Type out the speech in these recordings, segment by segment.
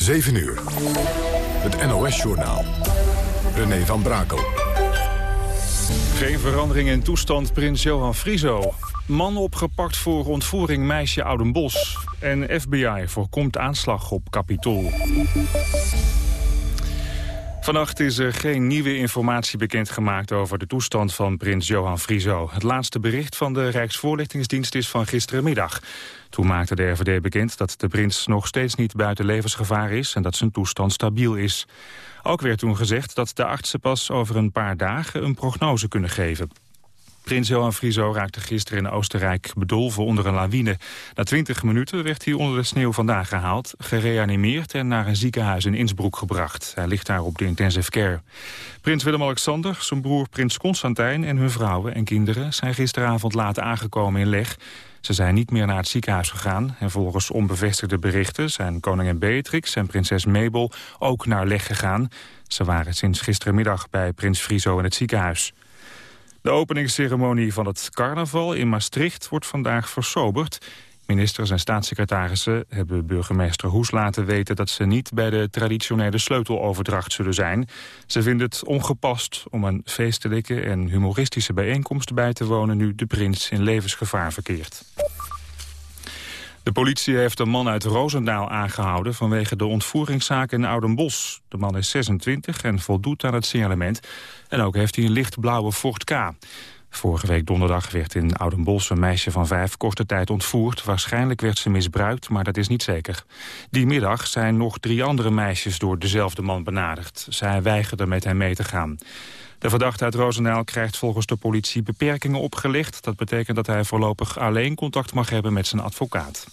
7 uur. Het NOS-journaal. René van Brakel. Geen verandering in toestand prins Johan Friso. Man opgepakt voor ontvoering meisje Oudenbos. En FBI voorkomt aanslag op Capitool. Vannacht is er geen nieuwe informatie bekendgemaakt over de toestand van prins Johan Friso. Het laatste bericht van de Rijksvoorlichtingsdienst is van gisterenmiddag. Toen maakte de RVD bekend dat de prins nog steeds niet buiten levensgevaar is en dat zijn toestand stabiel is. Ook werd toen gezegd dat de artsen pas over een paar dagen een prognose kunnen geven. Prins Johan Friso raakte gisteren in Oostenrijk bedolven onder een lawine. Na 20 minuten werd hij onder de sneeuw vandaan gehaald, gereanimeerd en naar een ziekenhuis in Innsbruck gebracht. Hij ligt daar op de intensive care. Prins Willem-Alexander, zijn broer prins Constantijn en hun vrouwen en kinderen zijn gisteravond laat aangekomen in Leg. Ze zijn niet meer naar het ziekenhuis gegaan en volgens onbevestigde berichten zijn koningin Beatrix en prinses Mabel ook naar Leg gegaan. Ze waren sinds gistermiddag bij prins Friso in het ziekenhuis. De openingsceremonie van het carnaval in Maastricht wordt vandaag versoberd. Ministers en staatssecretarissen hebben burgemeester Hoes laten weten... dat ze niet bij de traditionele sleuteloverdracht zullen zijn. Ze vinden het ongepast om een feestelijke en humoristische bijeenkomst bij te wonen... nu de prins in levensgevaar verkeert. De politie heeft een man uit Roosendaal aangehouden... vanwege de ontvoeringszaak in Oudenbos. De man is 26 en voldoet aan het signalement. En ook heeft hij een lichtblauwe Ford K. Vorige week donderdag werd in Oudenbos een meisje van vijf korte tijd ontvoerd. Waarschijnlijk werd ze misbruikt, maar dat is niet zeker. Die middag zijn nog drie andere meisjes door dezelfde man benaderd. Zij weigerden met hem mee te gaan. De verdachte uit Roosendaal krijgt volgens de politie beperkingen opgelegd. Dat betekent dat hij voorlopig alleen contact mag hebben met zijn advocaat.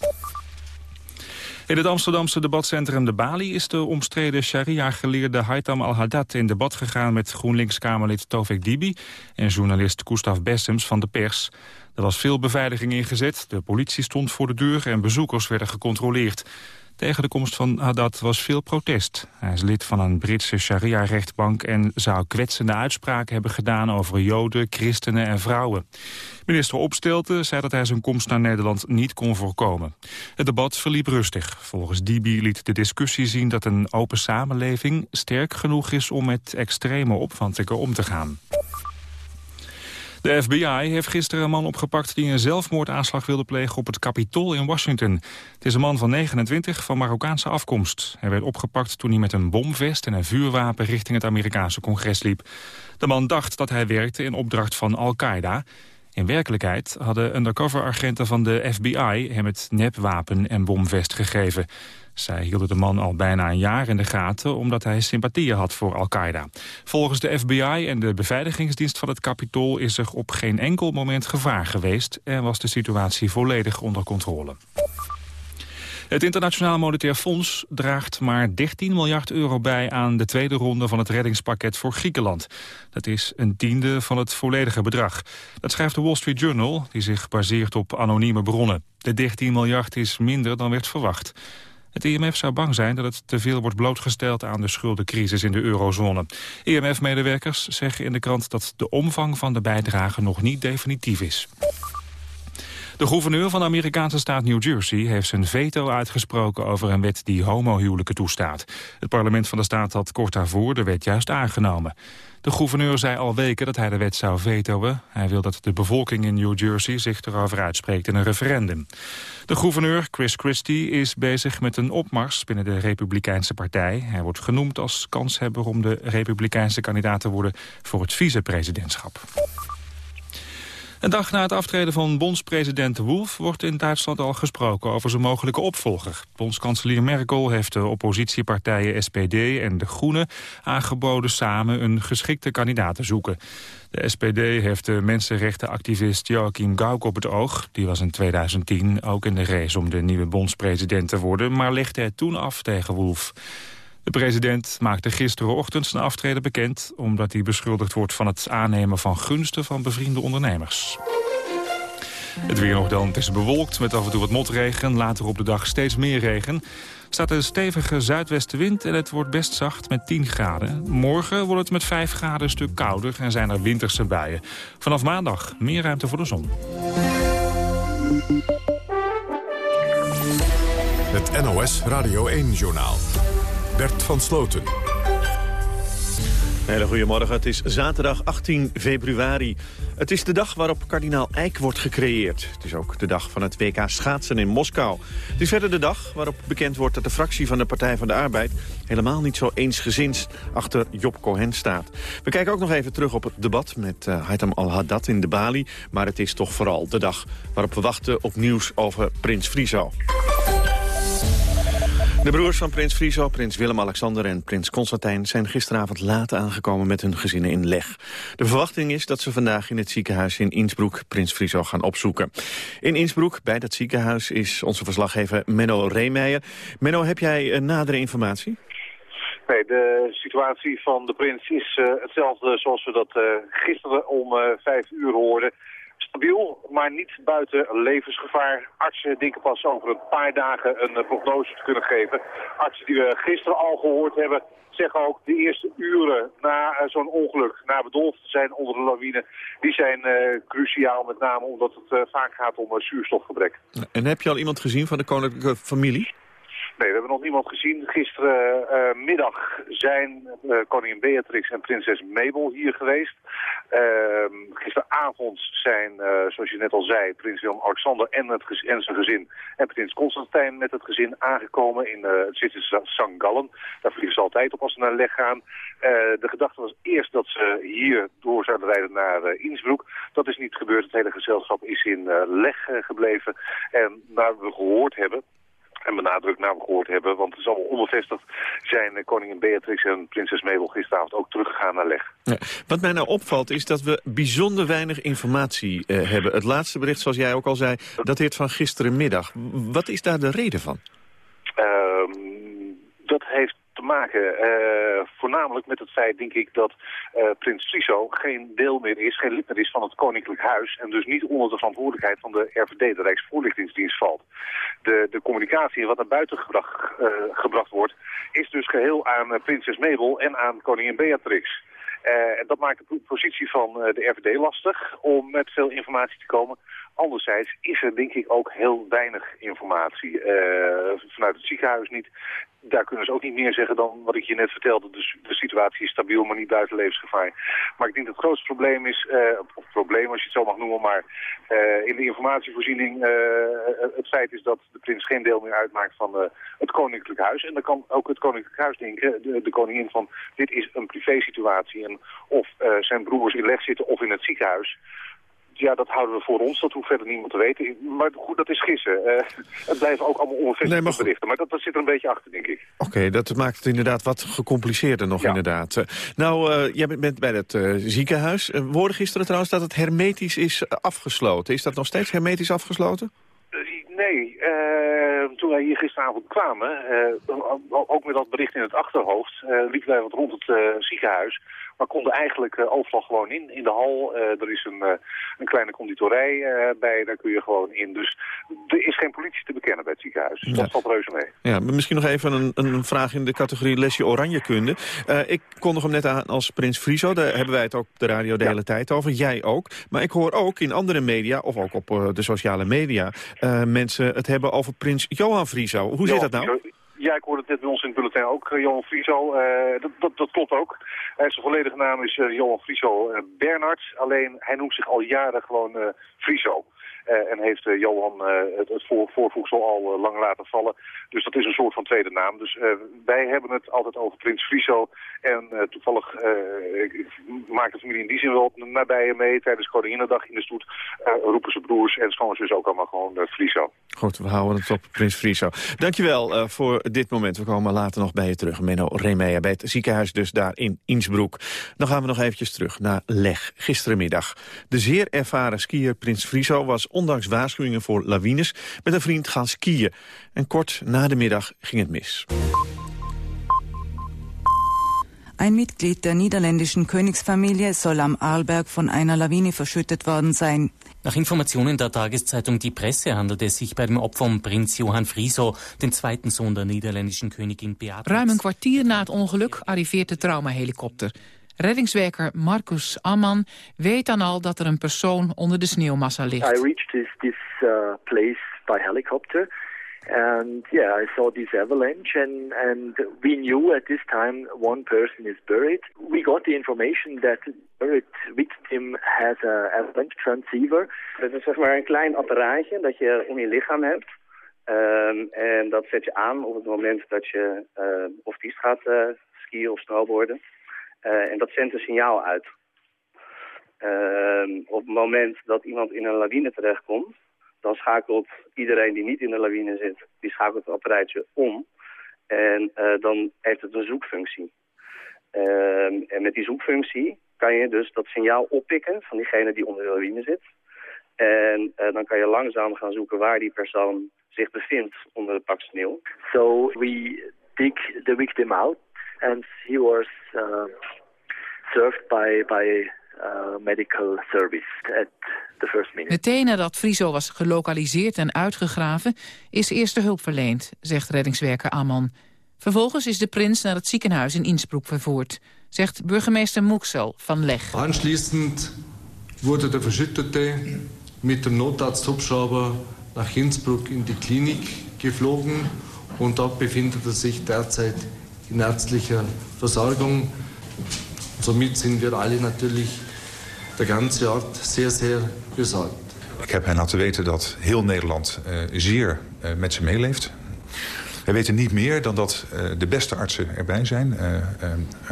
In het Amsterdamse debatcentrum De Bali is de omstreden sharia-geleerde Haitham al-Haddad in debat gegaan met GroenLinks-Kamerlid Tovik Dibi en journalist Gustav Bessems van de pers. Er was veel beveiliging ingezet, de politie stond voor de deur en bezoekers werden gecontroleerd. Tegen de komst van Haddad was veel protest. Hij is lid van een Britse sharia-rechtbank... en zou kwetsende uitspraken hebben gedaan over joden, christenen en vrouwen. Minister Opstelten zei dat hij zijn komst naar Nederland niet kon voorkomen. Het debat verliep rustig. Volgens Dibi liet de discussie zien dat een open samenleving... sterk genoeg is om met extreme opvattingen om te gaan. De FBI heeft gisteren een man opgepakt die een zelfmoordaanslag wilde plegen op het Capitool in Washington. Het is een man van 29 van Marokkaanse afkomst. Hij werd opgepakt toen hij met een bomvest en een vuurwapen richting het Amerikaanse congres liep. De man dacht dat hij werkte in opdracht van Al-Qaeda. In werkelijkheid hadden undercover-agenten van de FBI hem het nepwapen en bomvest gegeven. Zij hielden de man al bijna een jaar in de gaten omdat hij sympathieën had voor Al-Qaeda. Volgens de FBI en de beveiligingsdienst van het Capitool is er op geen enkel moment gevaar geweest en was de situatie volledig onder controle. Het Internationaal Monetair Fonds draagt maar 13 miljard euro bij aan de tweede ronde van het reddingspakket voor Griekenland. Dat is een tiende van het volledige bedrag. Dat schrijft de Wall Street Journal, die zich baseert op anonieme bronnen. De 13 miljard is minder dan werd verwacht. Het IMF zou bang zijn dat het te veel wordt blootgesteld aan de schuldencrisis in de eurozone. IMF-medewerkers zeggen in de krant dat de omvang van de bijdrage nog niet definitief is. De gouverneur van de Amerikaanse staat New Jersey heeft zijn veto uitgesproken over een wet die homohuwelijken toestaat. Het parlement van de staat had kort daarvoor de wet juist aangenomen. De gouverneur zei al weken dat hij de wet zou vetoen. Hij wil dat de bevolking in New Jersey zich erover uitspreekt in een referendum. De gouverneur, Chris Christie, is bezig met een opmars binnen de Republikeinse partij. Hij wordt genoemd als kanshebber om de Republikeinse kandidaat te worden voor het vicepresidentschap. Een dag na het aftreden van bondspresident Wolf wordt in Duitsland al gesproken over zijn mogelijke opvolger. Bondskanselier Merkel heeft de oppositiepartijen SPD en de Groenen aangeboden samen een geschikte kandidaat te zoeken. De SPD heeft de mensenrechtenactivist Joachim Gauck op het oog. Die was in 2010 ook in de race om de nieuwe bondspresident te worden, maar legde het toen af tegen Wolf. De president maakte gisterenochtend zijn aftreden bekend... omdat hij beschuldigd wordt van het aannemen van gunsten van bevriende ondernemers. Het weer nog dan. Is bewolkt met af en toe wat motregen. Later op de dag steeds meer regen. staat een stevige zuidwestenwind en het wordt best zacht met 10 graden. Morgen wordt het met 5 graden een stuk kouder en zijn er winterse buien. Vanaf maandag meer ruimte voor de zon. Het NOS Radio 1-journaal. Bert van Sloten. Hele goedemorgen, het is zaterdag 18 februari. Het is de dag waarop kardinaal Eijk wordt gecreëerd. Het is ook de dag van het WK schaatsen in Moskou. Het is verder de dag waarop bekend wordt dat de fractie van de Partij van de Arbeid... helemaal niet zo eensgezind achter Job Cohen staat. We kijken ook nog even terug op het debat met uh, Haitham al-Haddad in de Bali. Maar het is toch vooral de dag waarop we wachten op nieuws over Prins Friso. De broers van prins Friso, prins Willem-Alexander en prins Constantijn... zijn gisteravond laat aangekomen met hun gezinnen in Leg. De verwachting is dat ze vandaag in het ziekenhuis in Innsbruck... prins Friso gaan opzoeken. In Innsbruck, bij dat ziekenhuis, is onze verslaggever Menno Reemeijer. Menno, heb jij uh, nadere informatie? Nee, de situatie van de prins is uh, hetzelfde zoals we dat uh, gisteren om vijf uur hoorden stabiel, maar niet buiten levensgevaar. Artsen denken pas over een paar dagen een uh, prognose te kunnen geven. Artsen die we gisteren al gehoord hebben, zeggen ook de eerste uren na uh, zo'n ongeluk, na bedolven te zijn onder de lawine, die zijn uh, cruciaal met name omdat het vaak gaat om zuurstofgebrek. En heb je al iemand gezien van de koninklijke familie? Nee, we hebben nog niemand gezien. Gisterenmiddag uh, zijn uh, koningin Beatrix en prinses Mabel hier geweest. Uh, gisteravond zijn, uh, zoals je net al zei, prins Willem-Alexander en, en zijn gezin... en prins Constantijn met het gezin aangekomen in het zitten St. Gallen. Daar vliegen ze altijd op als ze naar Leg gaan. de gedachte was eerst dat ze hier door zouden rijden naar Innsbruck. Dat is niet gebeurd. Het hele gezelschap is in Leg gebleven. En naar we gehoord hebben en benadrukt naam gehoord hebben. Want het is allemaal onbevestigd. Zijn koningin Beatrix en prinses Mabel gisteravond ook teruggegaan naar Leg. Ja, wat mij nou opvalt is dat we bijzonder weinig informatie uh, hebben. Het laatste bericht, zoals jij ook al zei, dateert van gisterenmiddag. Wat is daar de reden van? Uh, dat heeft te maken. Uh, voornamelijk met het feit, denk ik, dat uh, prins Friso geen deel meer is, geen lid meer is van het Koninklijk Huis. En dus niet onder de verantwoordelijkheid van de RVD, de Rijksvoorlichtingsdienst, valt. De, de communicatie wat naar buiten gebracht, uh, gebracht wordt, is dus geheel aan prinses Mabel en aan koningin Beatrix. En dat maakt de positie van de RVD lastig om met veel informatie te komen. Anderzijds is er denk ik ook heel weinig informatie. Vanuit het ziekenhuis niet. Daar kunnen ze ook niet meer zeggen dan wat ik je net vertelde. Dus de situatie is stabiel, maar niet buiten levensgevaar. Maar ik denk dat het grootste probleem is, uh, of probleem als je het zo mag noemen, maar uh, in de informatievoorziening het feit is dat de prins geen deel meer uitmaakt van het Koninklijk Huis. En dan kan ook het Koninklijk Huis denken, de, de koningin, van dit is een privésituatie. En of zijn broers in leg zitten of in het ziekenhuis ja, dat houden we voor ons. Dat hoeft verder niemand te weten. Maar goed, dat is gissen. Uh, het blijven ook allemaal onbevestigde nee, berichten. Maar dat, dat zit er een beetje achter, denk ik. Oké, okay, dat maakt het inderdaad wat gecompliceerder nog, ja. inderdaad. Uh, nou, uh, jij bent bij het ziekenhuis. We hoorden gisteren trouwens dat het hermetisch is afgesloten. Is dat nog steeds hermetisch afgesloten? Nee, toen wij hier gisteravond kwamen, ook met dat bericht in het achterhoofd, liepen wij wat rond het ziekenhuis. Maar konden eigenlijk uh, overal gewoon in. In de hal, uh, er is een, uh, een kleine conditorij bij, daar kun je gewoon in. Dus er is geen politie te bekennen bij het ziekenhuis. Ja. Dat valt reuze mee. Ja, misschien nog even een, een vraag in de categorie lesje oranjekunde. ik kondig hem net aan als Prins Friso. Daar hebben wij het ook op de radio de ja. hele tijd over. Jij ook. Maar ik hoor ook in andere media, of ook op de sociale media... mensen het hebben over Prins Johan Friso. Hoe zit dat nou? Ja, ik hoorde het net bij ons in het bulletin ook, uh, Johan Frieso. Uh, dat, dat, dat, klopt ook. Uh, zijn volledige naam is Johan Frieso Bernard. Alleen hij noemt zich al jaren gewoon Frieso. Uh, en heeft uh, Johan uh, het, het voor, voorvoegsel al lang laten vallen. Dus dat is een soort van tweede naam. Dus wij hebben het altijd over Prins Friso. En toevallig maakt de familie in die zin wel nabij mee. Tijdens Koninginnedag in de stoet roepen ze broers en schoonzus ook allemaal gewoon Friso. Goed, we houden het op Prins Friso. Dankjewel voor dit moment. We komen later nog bij je terug. Menno Remeja bij het ziekenhuis dus daar in Innsbruck. Dan gaan we nog eventjes terug naar Leg, gisterenmiddag. De zeer ervaren skier Prins Friso was ondanks waarschuwingen voor lawines met een vriend gaan skiën. En kort na de middag ging het mis. Ein Mitglied der niederländischen Königsfamilie soll am Arlberg von einer Lawine verschüttet worden sein. Nach Informationen der Tageszeitung Die Presse handelt es sich bei dem Opfer um Prins Johan Friso, den zweiten Sohn der niederländischen Königin Beatrix. Ruim een kwartier na het ongeluk arriveert de traumahelikopter. Reddingswerker Marcus Amman weet dan al dat er een persoon onder de sneeuwmassa ligt. I reached this, this uh, place by helicopter. And yeah, I saw this avalanche, and, and we knew at this time one person is buried. We got the information that the buried victim has a avalanche transceiver. Het is zeg maar een klein apparaatje dat je om je lichaam hebt. Um, en dat zet je aan op het moment dat je uh, of piste gaat uh, skiën of snowboarden. Uh, en dat zendt een signaal uit. Uh, op het moment dat iemand in een lawine terechtkomt, dan schakelt iedereen die niet in de lawine zit, die schakelt het apparaatje om. En uh, dan heeft het een zoekfunctie. Uh, en met die zoekfunctie kan je dus dat signaal oppikken van diegene die onder de lawine zit. En uh, dan kan je langzaam gaan zoeken waar die persoon zich bevindt onder het pak sneeuw. So we dig the victim out and he was served by, by uh, medical service at the first minute. Meteen nadat Friso was gelokaliseerd en uitgegraven... is eerste hulp verleend, zegt reddingswerker Amman. Vervolgens is de prins naar het ziekenhuis in Innsbruck vervoerd... zegt burgemeester Muxel van Leg. Anschließend wurde der Verschüttete mit dem Notarzthubschrauber nach Innsbruck in die Klinik geflogen... und dort befindet er sich derzeit in ärztlicher Versorgung. Somit sind wir alle natürlich de ganze Ort zeer, zeer bezorgd. Ik heb hen laten weten dat heel Nederland uh, zeer uh, met ze meeleeft. We weten niet meer dan dat uh, de beste artsen erbij zijn.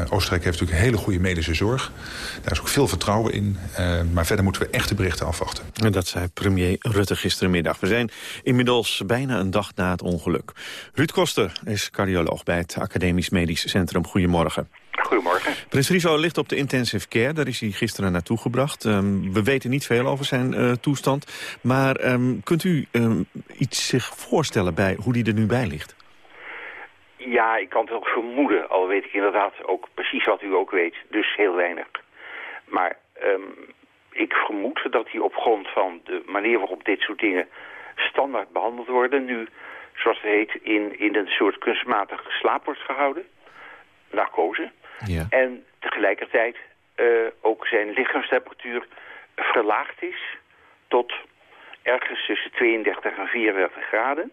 Oostenrijk heeft natuurlijk een hele goede medische zorg. Daar is ook veel vertrouwen in. maar verder moeten we echte berichten afwachten. En dat zei premier Rutte gisterenmiddag. We zijn inmiddels bijna een dag na het ongeluk. Ruud Koster is cardioloog bij het Academisch Medisch Centrum. Goedemorgen. Goedemorgen. Prins Riso ligt op de intensive care. Daar is hij gisteren naartoe gebracht. Um, we weten niet veel over zijn uh, toestand. Maar um, kunt u um, iets zich voorstellen bij hoe hij er nu bij ligt? Ja, ik kan het ook vermoeden. Al weet ik inderdaad ook precies wat u ook weet. Dus heel weinig. Maar ik vermoed dat hij op grond van de manier waarop dit soort dingen standaard behandeld worden... nu, zoals het heet, in, in een soort kunstmatige slaap wordt gehouden. Narcose. Ja. En tegelijkertijd uh, ook zijn lichaamstemperatuur verlaagd is tot ergens tussen 32 en 34 graden.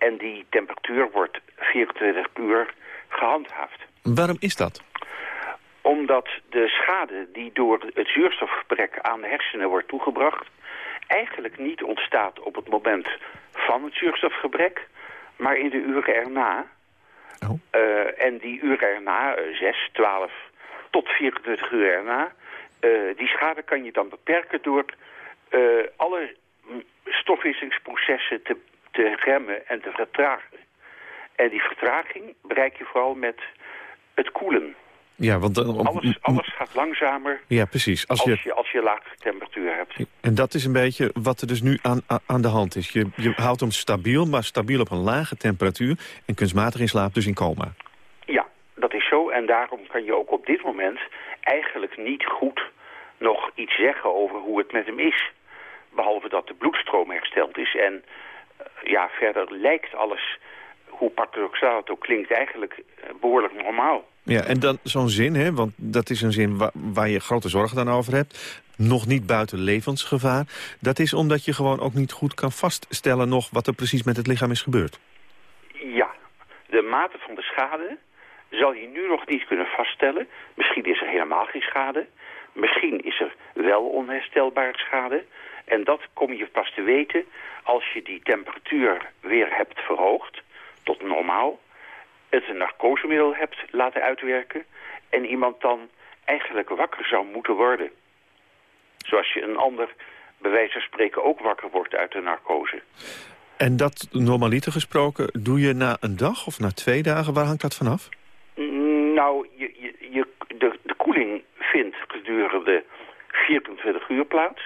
En die temperatuur wordt 24 uur gehandhaafd. Waarom is dat? Omdat de schade die door het zuurstofgebrek aan de hersenen wordt toegebracht... eigenlijk niet ontstaat op het moment van het zuurstofgebrek... maar in de uren erna Oh. Uh, en die uren erna, uh, 6, 12 tot 24 uur erna... Uh, die schade kan je dan beperken door alle stofwisselingsprocessen te, te remmen en te vertragen. En die vertraging bereik je vooral met het koelen. Ja, want dan, alles, alles gaat langzamer ja, precies. Als, als, je, als je lage temperatuur hebt. En dat is een beetje wat er dus nu aan, aan de hand is. Je, je houdt hem stabiel, maar stabiel op een lage temperatuur... en kunstmatig in slaap, dus in coma. Ja, dat is zo. En daarom kan je ook op dit moment eigenlijk niet goed nog iets zeggen over hoe het met hem is. Behalve dat de bloedstroom hersteld is. En ja, verder lijkt alles, hoe paradoxaal het ook klinkt, eigenlijk uh, behoorlijk normaal. Ja, en dan zo'n zin, hè, want dat is een zin waar, waar je grote zorgen dan over hebt. Nog niet buiten levensgevaar. Dat is omdat je gewoon ook niet goed kan vaststellen nog wat er precies met het lichaam is gebeurd. Ja, de mate van de schade zal je nu nog niet kunnen vaststellen. Misschien is er helemaal geen schade. Misschien is er wel onherstelbare schade. En dat kom je pas te weten als je die temperatuur weer hebt verhoogd tot normaal het een narcosemiddel hebt laten uitwerken... en iemand dan eigenlijk wakker zou moeten worden. Zoals je een ander, bij wijze van spreken, ook wakker wordt uit de narcose. En dat normaliter gesproken, doe je na een dag of na twee dagen? Waar hangt dat vanaf? Nou, je, je, je, de, de koeling vindt gedurende 24 uur plaats.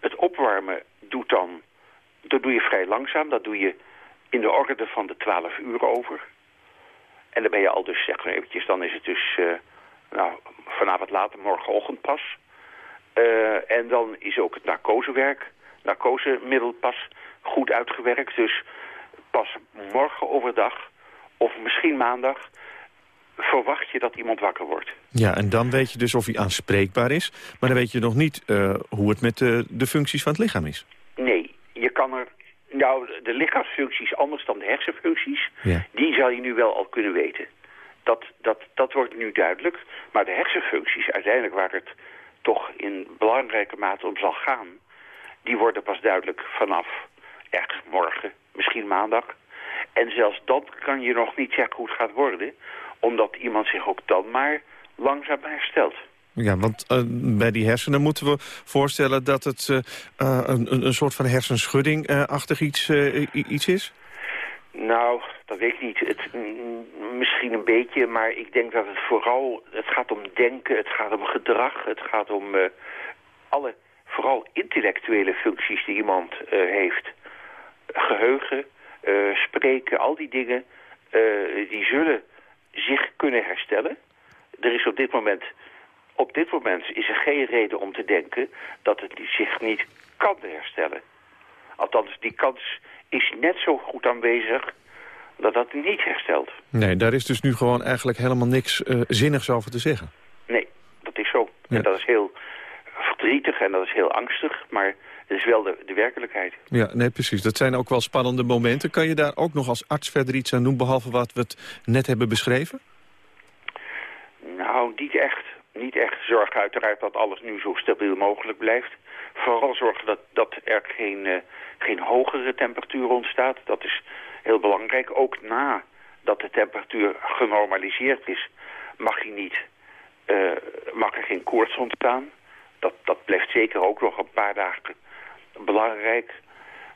Het opwarmen doet dan, dat doe je vrij langzaam. Dat doe je in de orde van de 12 uur over. En dan ben je al dus, zeg maar eventjes, dan is het dus uh, nou, vanavond later, morgenochtend pas. Uh, en dan is ook het narcosewerk, narcosemiddel pas goed uitgewerkt. Dus pas morgen overdag, of misschien maandag, verwacht je dat iemand wakker wordt. Ja, en dan weet je dus of hij aanspreekbaar is. Maar dan weet je nog niet uh, hoe het met de functies van het lichaam is. Er Nou, de lichaamsfuncties anders dan de hersenfuncties, Ja. die zal je nu wel al kunnen weten. Dat, dat, dat wordt nu duidelijk. Maar de hersenfuncties, uiteindelijk waar het toch in belangrijke mate om zal gaan... die worden pas duidelijk vanaf ergens morgen, misschien maandag. En zelfs dan kan je nog niet zeggen hoe het gaat worden... omdat iemand zich ook dan maar langzaam herstelt. Ja, want eh, bij die hersenen moeten we voorstellen dat het eh, eh, een, een- soort van hersenschudding-achtig iets, iets is? Nou, dat weet ik niet. Het, misschien een beetje, maar ik denk dat het vooral... Het gaat om denken, het gaat om gedrag, het gaat om alle, vooral intellectuele functies die iemand heeft. Geheugen, eh, spreken, al die dingen, die zullen zich kunnen herstellen. Er is op dit moment... Op dit moment is er geen reden om te denken dat het zich niet kan herstellen. Althans, die kans is net zo goed aanwezig dat dat niet herstelt. Nee, daar is dus nu gewoon eigenlijk helemaal niks eh, zinnigs over te zeggen. Nee, dat is zo. En dat is heel verdrietig en dat is heel angstig, maar het is wel de, de werkelijkheid. Ja, nee, precies. Dat zijn ook wel spannende momenten. Kan je daar ook nog als arts verder iets aan doen, behalve wat we het net hebben beschreven? Nou, niet echt. Niet echt. Zorg uiteraard dat alles nu zo stabiel mogelijk blijft. Vooral zorgen dat, dat er geen, eh, geen hogere temperatuur ontstaat. Dat is heel belangrijk. Ook na dat de temperatuur genormaliseerd is, mag, je niet, eh, mag er geen koorts ontstaan. Dat, dat blijft zeker ook nog een paar dagen belangrijk.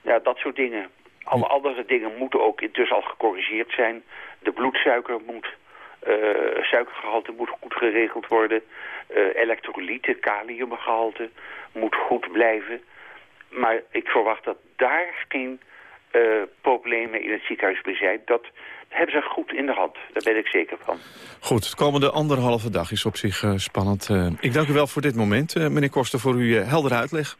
Ja, dat soort dingen. Alle andere dingen moeten ook intussen al gecorrigeerd zijn. De bloedsuiker moet, eh, suikergehalte moet goed geregeld worden. Eh elektrolyten, kaliumgehalte moet goed blijven. Maar ik verwacht dat daar geen eh, problemen in het ziekenhuis meer zijn. Dat hebben ze goed in de hand. Daar ben ik zeker van. Goed, de komende anderhalve dag is op zich spannend. Ik dank u wel voor dit moment, meneer Koster, voor uw heldere uitleg.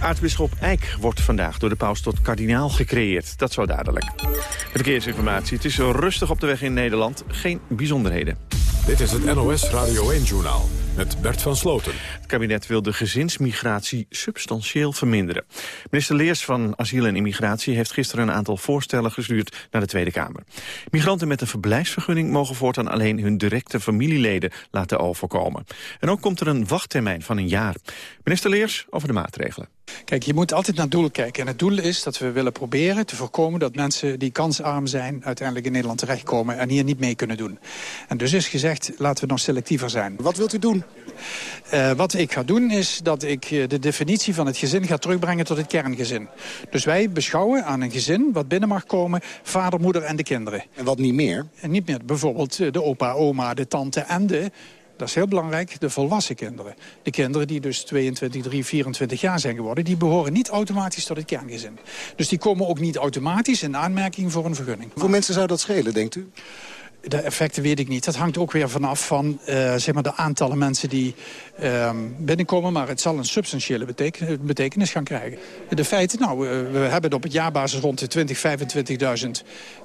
Aartsbisschop Eijk wordt vandaag door de paus tot kardinaal gecreëerd. Dat zo dadelijk. De verkeersinformatie. Het is rustig op de weg in Nederland. Geen bijzonderheden. Dit is het NOS Radio 1-journaal met Bert van Sloten. Het kabinet wil de gezinsmigratie substantieel verminderen. Minister Leers van Asiel en Immigratie heeft gisteren een aantal voorstellen gestuurd naar de Tweede Kamer. Migranten met een verblijfsvergunning mogen voortaan alleen hun directe familieleden laten overkomen. En ook komt er een wachttermijn van een jaar. Minister Leers over de maatregelen. Kijk, je moet altijd naar het doel kijken. En het doel is dat we willen proberen te voorkomen... dat mensen die kansarm zijn uiteindelijk in Nederland terechtkomen... en hier niet mee kunnen doen. En dus is gezegd, laten we nog selectiever zijn. Wat wilt u doen? Uh, wat ik ga doen is dat ik uh, de definitie van het gezin ga terugbrengen tot het kerngezin. Dus wij beschouwen aan een gezin wat binnen mag komen... vader, moeder en de kinderen. En wat niet meer? En niet meer. Bijvoorbeeld uh, de opa, oma, de tante en de dat is heel belangrijk, de volwassen kinderen. De kinderen die dus 22, 3, 24 jaar zijn geworden... die behoren niet automatisch tot het kerngezin. Dus die komen ook niet automatisch in aanmerking voor een vergunning. Hoeveel mensen zou dat schelen, denkt u? De effecten weet ik niet. Dat hangt ook weer vanaf van uh, zeg maar de aantallen mensen die uh, binnenkomen. Maar het zal een substantiële beteken betekenis gaan krijgen. De feiten, nou, uh, we hebben op het jaarbasis rond de 20, 25.000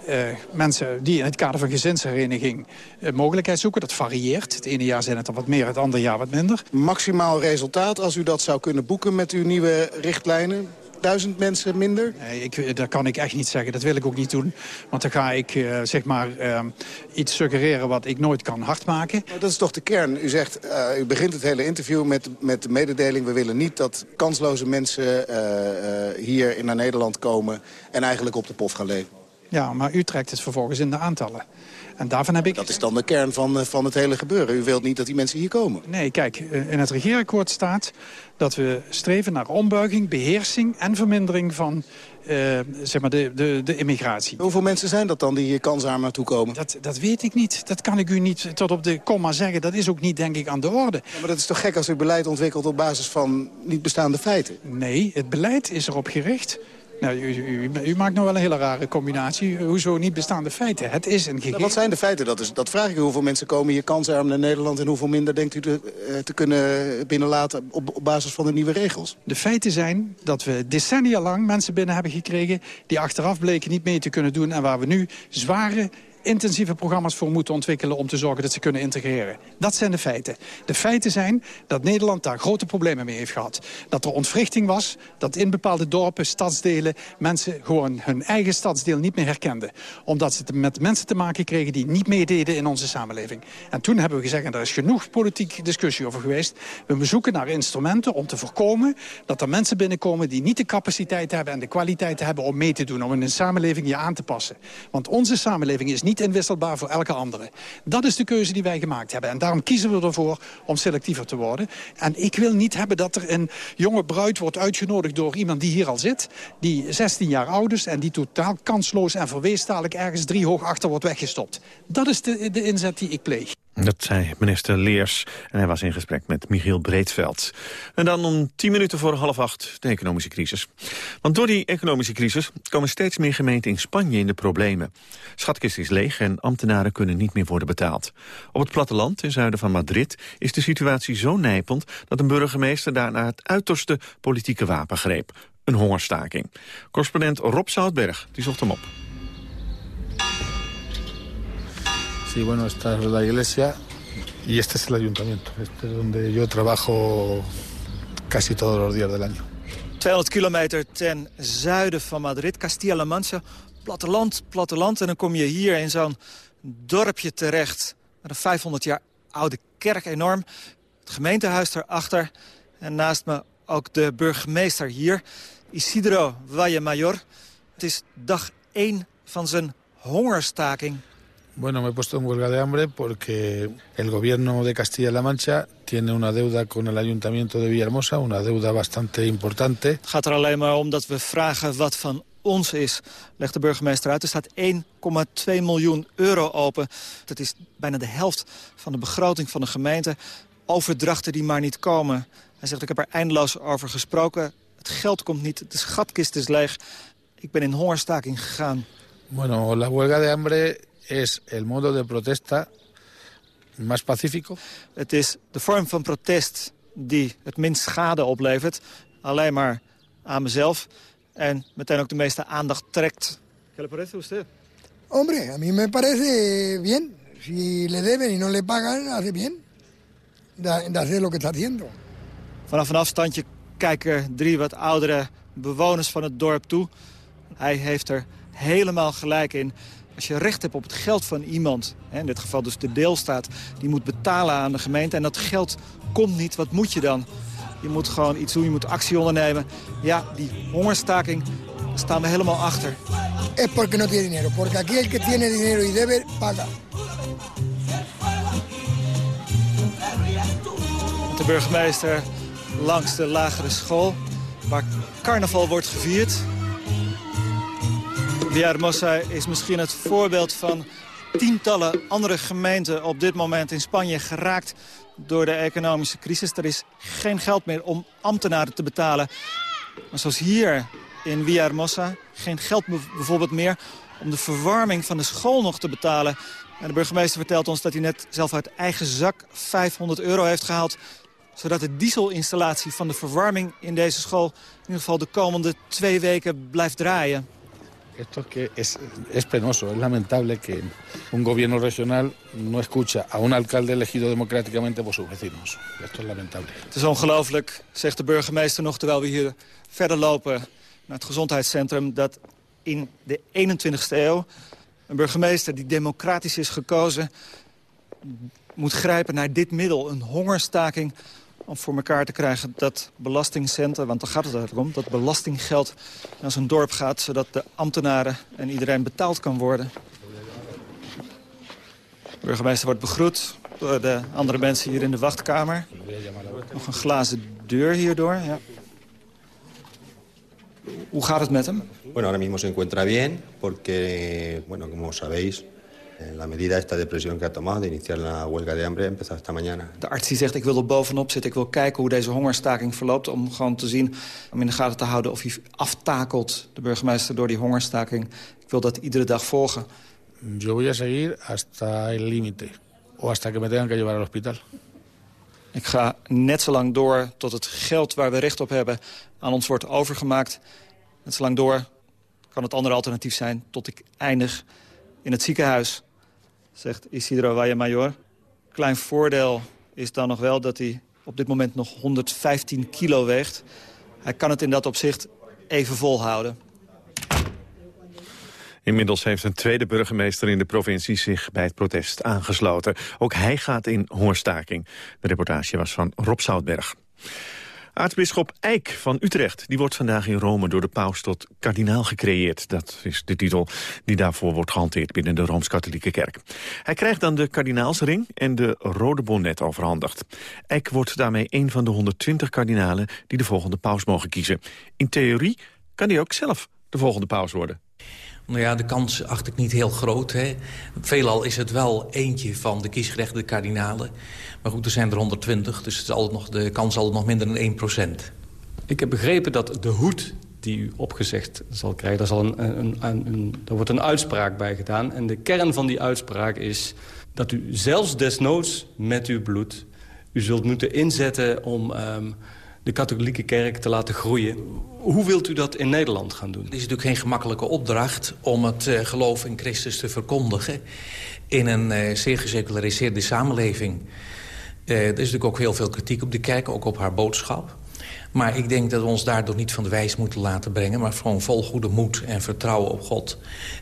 uh, mensen... die in het kader van gezinshereniging mogelijkheid zoeken. Dat varieert. Het ene jaar zijn het er wat meer, het andere jaar wat minder. Maximaal resultaat als u dat zou kunnen boeken met uw nieuwe richtlijnen? Duizend mensen minder? Nee, ik, dat kan ik echt niet zeggen. Dat wil ik ook niet doen. Want dan ga ik uh, zeg maar uh, iets suggereren wat ik nooit kan hardmaken. Maar dat is toch de kern. U zegt, uh, u begint het hele interview met, met de mededeling... we willen niet dat kansloze mensen hier naar Nederland komen... en eigenlijk op de pof gaan leven. Ja, maar u trekt het vervolgens in de aantallen. En daarvan heb ik... Dat is dan de kern van, van het hele gebeuren. U wilt niet dat die mensen hier komen. Nee, kijk, in het regeerakkoord staat dat we streven naar ombuiging, beheersing en vermindering van uh, zeg maar de, de, de immigratie. Hoeveel mensen zijn dat dan die hier kansarm naartoe komen? Dat, dat weet ik niet. Dat kan ik u niet tot op de komma zeggen. Dat is ook niet, denk ik, aan de orde. Ja, maar dat is toch gek als u beleid ontwikkelt op basis van niet bestaande feiten? Nee, het beleid is erop gericht nou, u, u, u, maakt nou wel een hele rare combinatie. Hoezo niet bestaande feiten? Het is een gegeven... Nou, wat zijn de feiten? Dat, is, dat vraag ik u. Hoeveel mensen komen hier kansarm naar Nederland... en hoeveel minder denkt u te, te kunnen binnenlaten op, op basis van de nieuwe regels? De feiten zijn dat we decennia lang mensen binnen hebben gekregen... die achteraf bleken niet mee te kunnen doen... en waar we nu zware intensieve programma's voor moeten ontwikkelen... om te zorgen dat ze kunnen integreren. Dat zijn de feiten. De feiten zijn dat Nederland daar grote problemen mee heeft gehad. Dat er ontwrichting was, dat in bepaalde dorpen, stadsdelen... mensen gewoon hun eigen stadsdeel niet meer herkenden. Omdat ze met mensen te maken kregen die niet meededen in onze samenleving. En toen hebben we gezegd, en daar is genoeg politieke discussie over geweest... we zoeken naar instrumenten om te voorkomen dat er mensen binnenkomen... die niet de capaciteit hebben en de kwaliteit hebben om mee te doen... om in een samenleving je aan te passen. Want onze samenleving is niet inwisselbaar voor elke andere. Dat is de keuze die wij gemaakt hebben. En daarom kiezen we ervoor om selectiever te worden. En ik wil niet hebben dat er een jonge bruid wordt uitgenodigd... door iemand die hier al zit, die 16 jaar oud is... en die totaal kansloos en verweestelijk ergens driehoog achter wordt weggestopt. Dat is de, de inzet die ik pleeg. Dat zei minister Leers en hij was in gesprek met Michiel Breedveld. En dan om tien minuten voor half acht de economische crisis. Want door die economische crisis komen steeds meer gemeenten in Spanje in de problemen. Schatkist is leeg en ambtenaren kunnen niet meer worden betaald. Op het platteland in zuiden van Madrid is de situatie zo nijpend... dat een burgemeester daar naar het uiterste politieke wapen greep. Een hongerstaking. Correspondent Rob Zoutberg die zocht hem op. Sí, bueno, esta es la iglesia y este es el ayuntamiento. Este es donde yo trabajo casi todos los días del año. 200 kilometer ten zuiden van Madrid, Castilla-La Mancha. Platteland, platteland. En dan kom je hier in zo'n dorpje terecht. Met een 500 jaar oude kerk, enorm. Het gemeentehuis erachter. En naast me ook de burgemeester hier, Isidro Vallemayor. Het is dag 1 van zijn hongerstaking Bueno, me he puesto en huelga de hambre porque el gobierno de Castilla-La Mancha tiene una deuda con el ayuntamiento de Villahermosa, una deuda bastante importante. Het gaat er alleen maar om dat we vragen wat van ons is, legt de burgemeester uit. Er staat 1,2 miljoen euro open. Dat is bijna de helft van de begroting van de gemeente. Overdrachten die maar niet komen. Hij zegt, ik heb er eindeloos over gesproken. Het geld komt niet, de schatkist is leeg. Ik ben in hongerstaking gegaan. Bueno, la huelga de hambre es el modo de protesta más pacífico. Het is de vorm van protest die het minst schade oplevert. Alleen maar aan mezelf. En meteen ook de meeste aandacht trekt. ¿Qué le parece usted? Hombre, a mí me parece bien. Si le deben y no le pagan, hace bien. De hacer lo que está haciendo. Vanaf een afstandje kijken drie wat oudere bewoners van het dorp toe. Hij heeft er helemaal gelijk in. Als je recht hebt op het geld van iemand, in dit geval dus de deelstaat... die moet betalen aan de gemeente en dat geld komt niet, wat moet je dan? Je moet gewoon iets doen, je moet actie ondernemen. Ja, die hongerstaking, daar staan we helemaal achter. Es porque no tiene dinero, porque aquí el que tiene dinero y debe, paga. De burgemeester langs de lagere school, waar carnaval wordt gevierd... Villahermosa is misschien het voorbeeld van tientallen andere gemeenten op dit moment in Spanje geraakt door de economische crisis. Er is geen geld meer om ambtenaren te betalen. Maar zoals hier in Villahermosa, geen geld bijvoorbeeld meer om de verwarming van de school nog te betalen. En de burgemeester vertelt ons dat hij net zelf uit eigen zak 500 euro heeft gehaald zodat de dieselinstallatie van de verwarming in deze school... in ieder geval de komende twee weken blijft draaien. Esto es que es, es penoso, es lamentable que un gobierno regional no escucha a un alcalde elegido democráticamente por sus vecinos. Esto es lamentable. Het is ongelooflijk, zegt de burgemeester nog, terwijl we hier verder lopen naar het gezondheidscentrum, dat in de 21ste eeuw een burgemeester die democratisch is gekozen moet grijpen naar dit middel, een hongerstaking om voor elkaar te krijgen dat belastingcenten... want daar gaat het eigenlijk om, dat belastinggeld naar zo'n dorp gaat... zodat de ambtenaren en iedereen betaald kan worden. De burgemeester wordt begroet door de andere mensen hier in de wachtkamer. Nog een glazen deur hierdoor, ja. Hoe gaat het met hem? Bueno, ahora mismo se encuentra bien, porque, bueno, como sabéis, la medida esta de presión que ha tomado de iniciar la huelga de hambre empezó esta mañana. De arts die zegt ik wil er bovenop zitten, ik wil kijken hoe deze hongerstaking verloopt... om gewoon te zien, om in de gaten te houden of hij aftakelt, de burgemeester, door die hongerstaking. Ik wil dat iedere dag volgen. Yo voy a seguir hasta el límite. O hasta que me tengan que llevar al hospital. Ik ga net zo lang door tot het geld waar we recht op hebben aan ons wordt overgemaakt. Net zo lang door kan het andere alternatief zijn tot ik eindig in het ziekenhuis zegt Isidro Vallamayor. Klein voordeel is dan nog wel dat hij op dit moment nog 115 kilo weegt. Hij kan het in dat opzicht even volhouden. Inmiddels heeft een tweede burgemeester in de provincie zich bij het protest aangesloten. Ook hij gaat in hongerstaking. De reportage was van Rob Zoutberg. Aartsbisschop Eijk van Utrecht die wordt vandaag in Rome door de paus tot kardinaal gecreëerd. Dat is de titel die daarvoor wordt gehanteerd binnen de Rooms-Katholieke Kerk. Hij krijgt dan de kardinaalsring en de rode bonnet overhandigd. Eijk wordt daarmee een van de 120 kardinalen die de volgende paus mogen kiezen. In theorie kan hij ook zelf de volgende paus worden. Nou ja, de kans acht ik niet heel groot. Hè. Veelal is het wel eentje van de kiesgerechtigde kardinalen. Maar goed, er zijn er 120, dus het is altijd nog, de kans altijd nog minder dan 1 procent. Ik heb begrepen dat de hoed die u opgezegd zal krijgen... Daar, een, een, een, wordt een uitspraak bij gedaan. En de kern van die uitspraak is dat u zelfs desnoods met uw bloed... u zult moeten inzetten om um, de katholieke kerk te laten groeien. Hoe wilt u dat in Nederland gaan doen? Het is natuurlijk geen gemakkelijke opdracht om het uh, geloof in Christus te verkondigen... in een uh, zeer geseculariseerde samenleving. Uh, er is natuurlijk ook heel veel kritiek op de kerk, ook op haar boodschap. Maar ik denk dat we ons daardoor niet van de wijs moeten laten brengen... maar gewoon vol goede moed en vertrouwen op God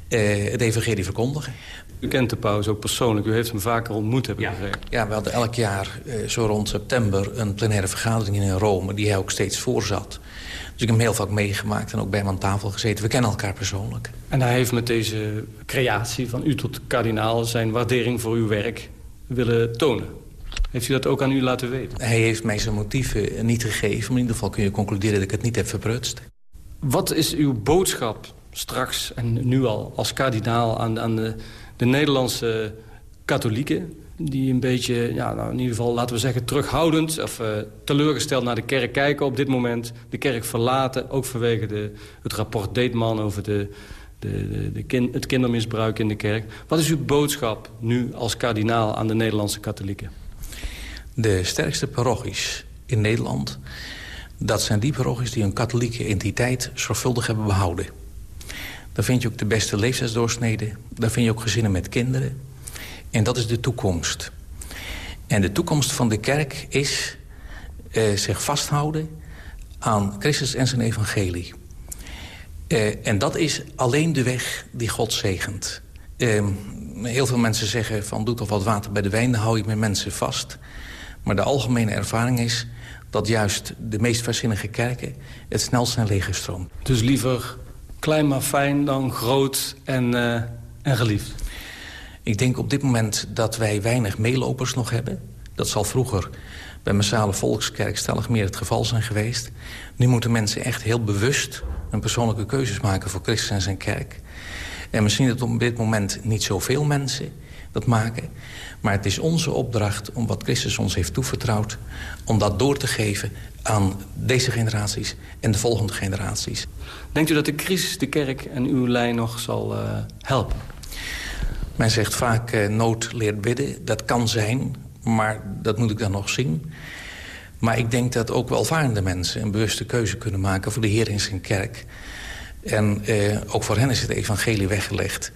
het evangelie verkondigen. U kent de paus ook persoonlijk. U heeft hem vaker ontmoet, heb ik ja. begrepen. Ja, we hadden elk jaar, zo rond september... een plenaire vergadering in Rome, die hij ook steeds voorzat. Dus ik heb hem heel vaak meegemaakt en ook bij hem aan tafel gezeten. We kennen elkaar persoonlijk. En hij heeft met deze creatie van u tot kardinaal... zijn waardering voor uw werk willen tonen. Heeft u dat ook aan u laten weten? Hij heeft mij zijn motieven niet gegeven. Maar in ieder geval kun je concluderen dat ik het niet heb verprutst. Wat is uw boodschap straks en nu al als kardinaal aan, aan de, de Nederlandse katholieken... die een beetje, ja, nou in ieder geval, laten we zeggen, terughoudend... of uh, teleurgesteld naar de kerk kijken op dit moment. De kerk verlaten, ook vanwege de, het rapport Deetman over de, de, de, het kindermisbruik in de kerk. Wat is uw boodschap nu als kardinaal aan de Nederlandse katholieken? De sterkste parochies in Nederland... dat zijn die parochies die hun katholieke identiteit zorgvuldig hebben behouden. Daar vind je ook de beste leeftijdsdoorsneden. Daar vind je ook gezinnen met kinderen. En dat is de toekomst. En de toekomst van de kerk is eh, zich vasthouden aan Christus en zijn evangelie. Eh, en dat is alleen de weg die God zegent. Eh, heel veel mensen zeggen van doe toch wat water bij de wijn... dan hou je met mensen vast. Maar de algemene ervaring is dat juist de meest verzinnige kerken... het snelst zijn leeggestroomd. Dus liever klein maar fijn dan groot en, uh, en geliefd? Ik denk op dit moment dat wij weinig meelopers nog hebben. Dat zal vroeger bij massale volkskerk stellig meer het geval zijn geweest. Nu moeten mensen echt heel bewust een persoonlijke keuzes maken voor Christus en zijn kerk. En misschien dat op dit moment niet zoveel mensen dat maken. Maar het is onze opdracht om wat Christus ons heeft toevertrouwd... om dat door te geven aan deze generaties en de volgende generaties. Denkt u dat de crisis de kerk en uw lijn nog zal uh, helpen? Men zegt vaak uh, nood leert bidden. Dat kan zijn, maar dat moet ik dan nog zien. Maar ik denk dat ook welvarende mensen een bewuste keuze kunnen maken... voor de Heer in zijn kerk. En uh, ook voor hen is het evangelie weggelegd.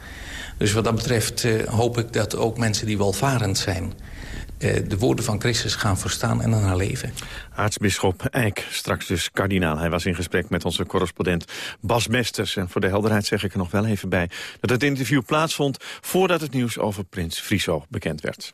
Dus wat dat betreft uh, hoop ik dat ook mensen die welvarend zijn... Uh, de woorden van Christus gaan verstaan en dan haar leven. Aartsbisschop Eijk, straks dus kardinaal. Hij was in gesprek met onze correspondent Bas Mesters. En voor de helderheid zeg ik er nog wel even bij... dat het interview plaatsvond voordat het nieuws over prins Friso bekend werd.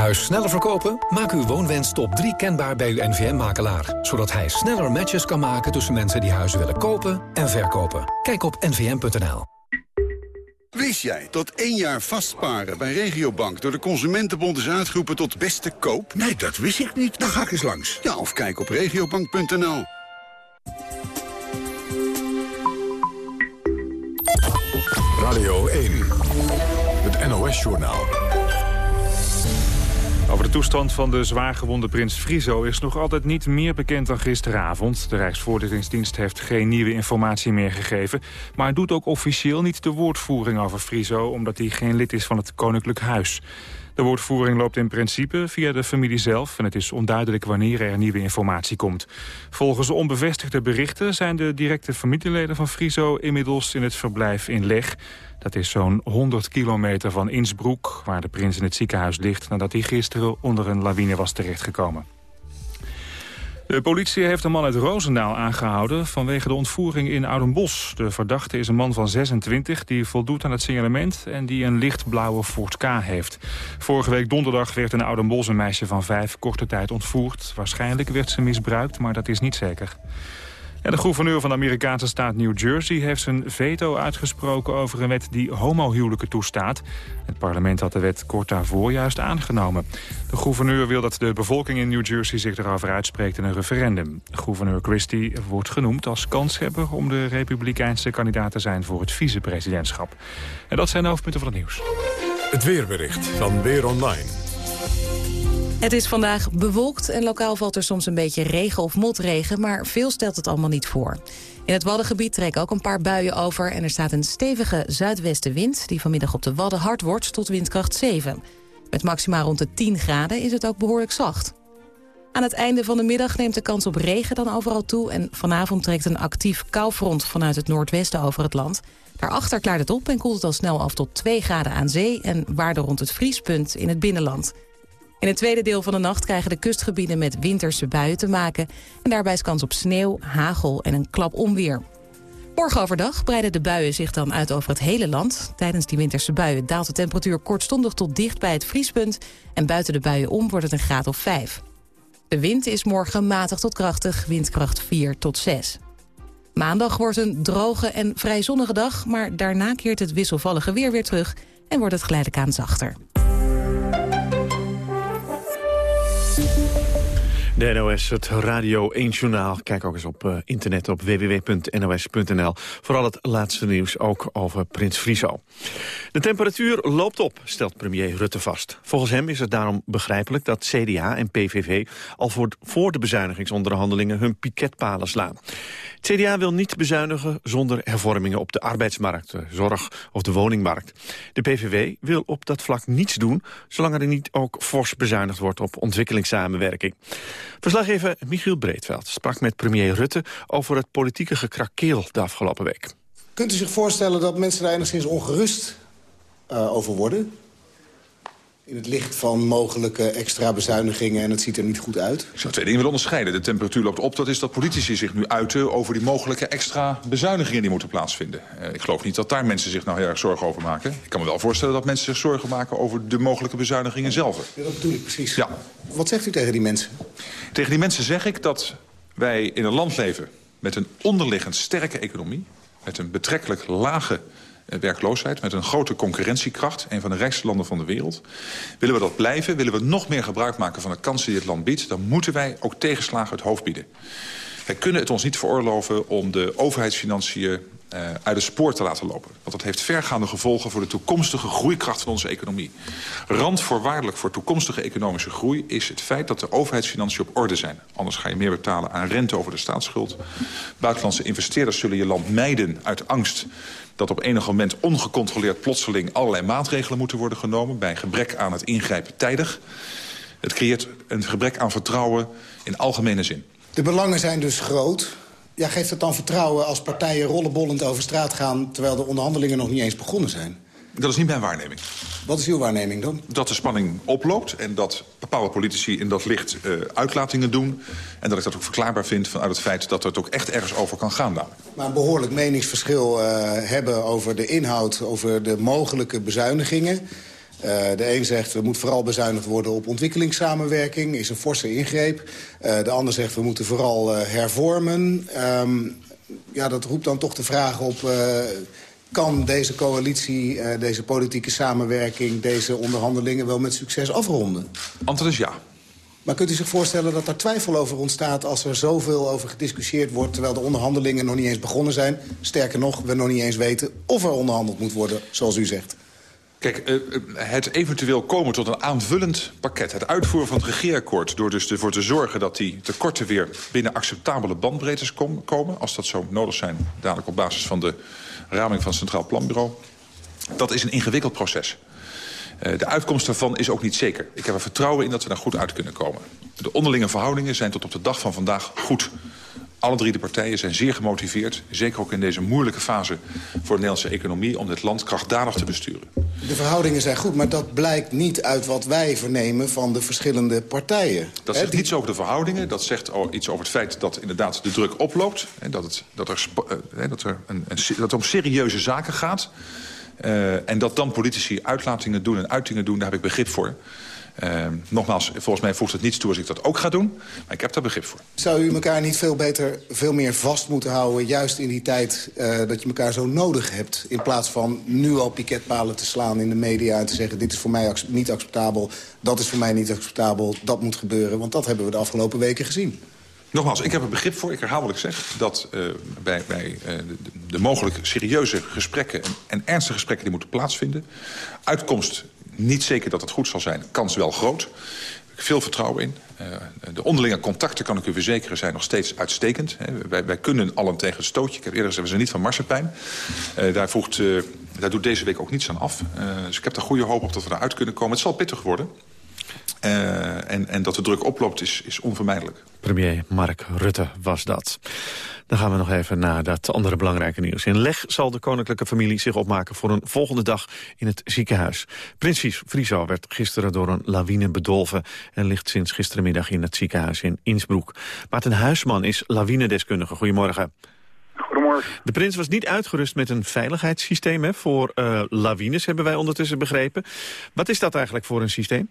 Huis sneller verkopen? Maak uw woonwens top 3 kenbaar bij uw NVM-makelaar. Zodat hij sneller matches kan maken tussen mensen die huizen willen kopen en verkopen. Kijk op nvm.nl. Wist jij dat één jaar vastparen bij Regiobank... door de Consumentenbond is uitgeroepen tot beste koop? Nee, dat wist ik niet. Dan ga ik eens langs. Ja, of kijk op regiobank.nl. Radio 1, het NOS-journaal. Over de toestand van de zwaargewonde prins Friso is nog altijd niet meer bekend dan gisteravond. De Rijksvoorlichtingsdienst heeft geen nieuwe informatie meer gegeven. Maar doet ook officieel niet de woordvoering over Friso... omdat hij geen lid is van het Koninklijk Huis. De woordvoering loopt in principe via de familie zelf... en het is onduidelijk wanneer er nieuwe informatie komt. Volgens onbevestigde berichten zijn de directe familieleden van Friso... inmiddels in het verblijf in Leg... Dat is zo'n 100 kilometer van Innsbruck, waar de prins in het ziekenhuis ligt... nadat hij gisteren onder een lawine was terechtgekomen. De politie heeft een man uit Roosendaal aangehouden vanwege de ontvoering in Oudenbos. De verdachte is een man van 26 die voldoet aan het signalement en die een lichtblauwe Ford K heeft. Vorige week donderdag werd in Oudenbos een meisje van vijf korte tijd ontvoerd. Waarschijnlijk werd ze misbruikt, maar dat is niet zeker de gouverneur van de Amerikaanse staat New Jersey heeft zijn veto uitgesproken over een wet die homohuwelijken toestaat. Het parlement had de wet kort daarvoor juist aangenomen. De gouverneur wil dat de bevolking in New Jersey zich erover uitspreekt in een referendum. Gouverneur Christie wordt genoemd als kanshebber om de republikeinse kandidaat te zijn voor het vicepresidentschap. En dat zijn de hoofdpunten van het nieuws. Het weerbericht van Weer Online. Het is vandaag bewolkt en lokaal valt er soms een beetje regen of motregen... maar veel stelt het allemaal niet voor. In het Waddengebied trekken ook een paar buien over... en er staat een stevige zuidwestenwind... die vanmiddag op de Wadden hard wordt tot windkracht 7. Met maximaal rond de 10 graden is het ook behoorlijk zacht. Aan het einde van de middag neemt de kans op regen dan overal toe... en vanavond trekt een actief koufront vanuit het noordwesten over het land. Daarachter klaart het op en koelt het al snel af tot 2 graden aan zee... en waarde rond het vriespunt in het binnenland... In het tweede deel van de nacht krijgen de kustgebieden met winterse buien te maken. En daarbij is kans op sneeuw, hagel en een klap onweer. Morgen overdag breiden de buien zich dan uit over het hele land. Tijdens die winterse buien daalt de temperatuur kortstondig tot dicht bij het vriespunt. En buiten de buien om wordt het een graad of 5. De wind is morgen matig tot krachtig, windkracht 4 tot 6. Maandag wordt een droge en vrij zonnige dag... maar daarna keert het wisselvallige weer weer terug... en wordt het geleidelijk aan zachter. De NOS, het Radio 1 Journaal. Kijk ook eens op uh, internet op www.nos.nl. Vooral het laatste nieuws, ook over Prins Friso. De temperatuur loopt op, stelt premier Rutte vast. Volgens hem is het daarom begrijpelijk dat CDA en PVV... al voor, de bezuinigingsonderhandelingen hun piketpalen slaan. CDA wil niet bezuinigen zonder hervormingen op de arbeidsmarkt, de zorg of de woningmarkt. De PVV wil op dat vlak niets doen, zolang er niet ook fors bezuinigd wordt op ontwikkelingssamenwerking. Verslaggever Michiel Breedveld sprak met premier Rutte over het politieke gekrakeel de afgelopen week. Kunt u zich voorstellen dat mensen daar enigszins ongerust uh, over worden? in het licht van mogelijke extra bezuinigingen en het ziet er niet goed uit? Ik zou twee dingen willen onderscheiden. De temperatuur loopt op, dat is dat politici zich nu uiten... over die mogelijke extra bezuinigingen die moeten plaatsvinden. Uh, ik geloof niet dat daar mensen zich nou heel erg zorgen over maken. Ik kan me wel voorstellen dat mensen zich zorgen maken... over de mogelijke bezuinigingen zelf. Ja, dat bedoel ik precies. Ja. Wat zegt u tegen die mensen? Tegen die mensen zeg ik dat wij in een land leven... met een onderliggend sterke economie... met een betrekkelijk lage eh, werkloosheid... met een grote concurrentiekracht, een van de rijkste landen van de wereld. Willen we dat blijven, willen we nog meer gebruik maken van de kansen die het land biedt... dan moeten wij ook tegenslagen het hoofd bieden. Wij kunnen het ons niet veroorloven om de overheidsfinanciën uh, uit het spoor te laten lopen. Want dat heeft vergaande gevolgen voor de toekomstige groeikracht van onze economie. Randvoorwaardelijk voor toekomstige economische groei is het feit dat de overheidsfinanciën op orde zijn. Anders ga je meer betalen aan rente over de staatsschuld. Buitenlandse investeerders zullen je land mijden uit angst dat op enig moment ongecontroleerd plotseling allerlei maatregelen moeten worden genomen... bij gebrek aan het ingrijpen tijdig. Het creëert een gebrek aan vertrouwen in algemene zin. De belangen zijn dus groot. Ja, geeft het dan vertrouwen als partijen rollenbollend over straat gaan... terwijl de onderhandelingen nog niet eens begonnen zijn? Dat is niet mijn waarneming. Wat is uw waarneming dan? Dat de spanning oploopt en dat bepaalde politici in dat licht uh, uitlatingen doen. En dat ik dat ook verklaarbaar vind vanuit het feit dat het ook echt ergens over kan gaan. Dan. Maar een behoorlijk meningsverschil uh, hebben over de inhoud, over de mogelijke bezuinigingen. Uh, de een zegt we moeten vooral bezuinigd worden op ontwikkelingssamenwerking. Is een forse ingreep. Uh, de ander zegt we moeten vooral uh, hervormen. Um, ja, dat roept dan toch de vraag op kan deze coalitie, deze politieke samenwerking... deze onderhandelingen wel met succes afronden? Antwoord is ja. Maar kunt u zich voorstellen dat er twijfel over ontstaat... als er zoveel over gediscussieerd wordt... terwijl de onderhandelingen nog niet eens begonnen zijn? Sterker nog, we nog niet eens weten of er onderhandeld moet worden, zoals u zegt. Kijk, uh, het eventueel komen tot een aanvullend pakket... het uitvoeren van het regeerakkoord... door dus ervoor te zorgen dat die tekorten weer binnen acceptabele bandbreedtes kom, komen... als dat zo nodig zijn, dadelijk op basis van de raming van het Centraal Planbureau... dat is een ingewikkeld proces. Uh, de uitkomst daarvan is ook niet zeker. Ik heb er vertrouwen in dat we daar goed uit kunnen komen. De onderlinge verhoudingen zijn tot op de dag van vandaag goed. Alle drie de partijen zijn zeer gemotiveerd, zeker ook in deze moeilijke fase voor de Nederlandse economie, om dit land krachtdadig te besturen. De verhoudingen zijn goed, maar dat blijkt niet uit wat wij vernemen van de verschillende partijen. Dat zegt niets over de verhoudingen, dat zegt iets over het feit dat inderdaad de druk oploopt. En dat, het, dat, er, dat, er een, een, dat het om serieuze zaken gaat. Uh, en dat dan politici uitlatingen doen en uitingen doen, daar heb ik begrip voor. Uh, nogmaals, volgens mij voegt het niets toe als ik dat ook ga doen. Maar ik heb daar begrip voor. Zou u elkaar niet veel beter, veel meer vast moeten houden... juist in die tijd uh, dat je elkaar zo nodig hebt... in plaats van nu al piketpalen te slaan in de media... en te zeggen, dit is voor mij niet acceptabel... dat is voor mij niet acceptabel, dat moet gebeuren. Want dat hebben we de afgelopen weken gezien. Nogmaals, ik heb er begrip voor, ik herhaal wat ik zeg... dat uh, bij, bij uh, de, de mogelijk serieuze gesprekken en, en ernstige gesprekken... die moeten plaatsvinden. Uitkomst niet zeker dat het goed zal zijn. Kans wel groot. Ik heb veel vertrouwen in. Uh, de onderlinge contacten, kan ik u verzekeren, zijn nog steeds uitstekend. Wij, wij, kunnen allen tegen het stootje. Ik heb eerder gezegd, we zijn niet van marsepein. Uh, daar, voegt, uh, daar doet deze week ook niets aan af. dus ik heb er goede hoop op dat we eruit kunnen komen. Het zal pittig worden. Uh, en, en dat de druk oploopt is, is onvermijdelijk. Premier Mark Rutte was dat. Dan gaan we nog even naar dat andere belangrijke nieuws. In Leg zal de koninklijke familie zich opmaken voor een volgende dag in het ziekenhuis. Prins Friso werd gisteren door een lawine bedolven... en ligt sinds gisterenmiddag in het ziekenhuis in Innsbruck. Maarten Huisman is lawinedeskundige. Goedemorgen. Goedemorgen. De prins was niet uitgerust met een veiligheidssysteem hè, voor uh, lawines, hebben wij ondertussen begrepen. Wat is dat eigenlijk voor een systeem?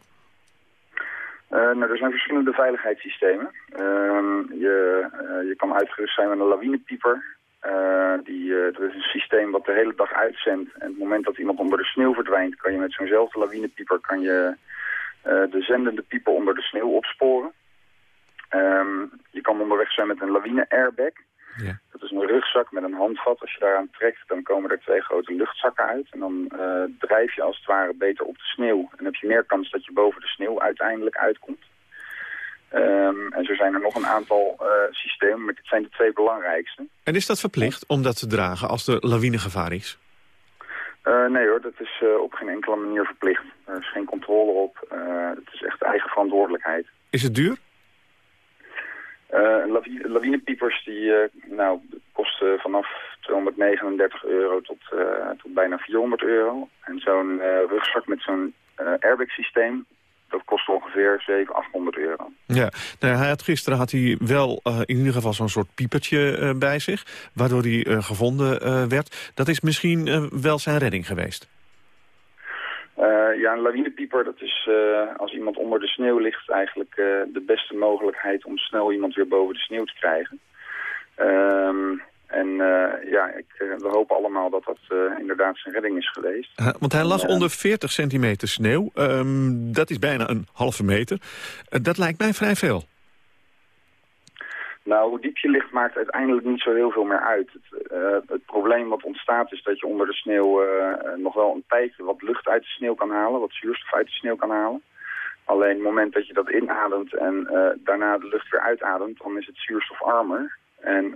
Uh, nou, er zijn verschillende veiligheidssystemen. Uh, je, uh, je kan uitgerust zijn met een lawinepieper. die, dat is een systeem wat de hele dag uitzendt. En het moment dat iemand onder de sneeuw verdwijnt... kan je met zo'nzelfde lawinepieper kan je, de zendende pieper onder de sneeuw opsporen. Um, je kan onderweg zijn met een lawine-airbag. Ja. Dat is een rugzak met een handvat. Als je daaraan trekt, dan komen er twee grote luchtzakken uit. En dan uh, drijf je als het ware beter op de sneeuw. En heb je meer kans dat je boven de sneeuw uiteindelijk uitkomt. Um, en zo zijn er nog een aantal uh, systemen, maar dit zijn de twee belangrijkste. En is dat verplicht om dat te dragen als er lawinegevaar is? Uh, nee hoor, dat is op geen enkele manier verplicht. Er is geen controle op. het is echt eigen verantwoordelijkheid. Is het duur? Uh, lawinepiepers die uh, nou, kosten vanaf 239 euro tot, uh, tot bijna 400 euro. En zo'n rugzak met zo'n airbag systeem, dat kost ongeveer 700, 800 euro. Ja, nou, hij had, gisteren had hij wel in ieder geval zo'n soort piepertje bij zich, waardoor hij gevonden werd. Dat is misschien wel zijn redding geweest. Uh, ja, een lawinepieper, dat is uh, als iemand onder de sneeuw ligt eigenlijk uh, de beste mogelijkheid om snel iemand weer boven de sneeuw te krijgen. Um, en ja, ik, we hopen allemaal dat dat inderdaad zijn redding is geweest. want hij lag onder 40 centimeter sneeuw. Um, dat is bijna een halve meter. dat lijkt mij vrij veel. Nou, hoe diep je ligt maakt uiteindelijk niet zo heel veel meer uit. Het, uh, het probleem wat ontstaat is dat je onder de sneeuw uh, nog wel een tijdje wat lucht uit de sneeuw kan halen, wat zuurstof uit de sneeuw kan halen. Alleen het moment dat je dat inademt en uh, daarna de lucht weer uitademt, dan is het zuurstofarmer. En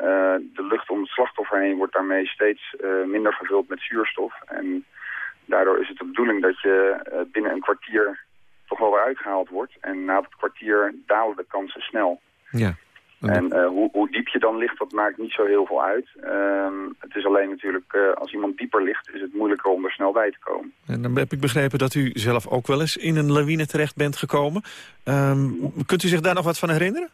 de lucht om het slachtoffer heen wordt daarmee steeds minder gevuld met zuurstof. En daardoor is het de bedoeling dat je binnen een kwartier toch wel weer uitgehaald wordt. En na het kwartier dalen de kansen snel. Ja. En uh, hoe, hoe, diep je dan ligt, dat maakt niet zo heel veel uit. Um, het is alleen natuurlijk, uh, als iemand dieper ligt, is het moeilijker om er snel bij te komen. En dan heb ik begrepen dat u zelf ook wel eens in een lawine terecht bent gekomen. Um, kunt u zich daar nog wat van herinneren?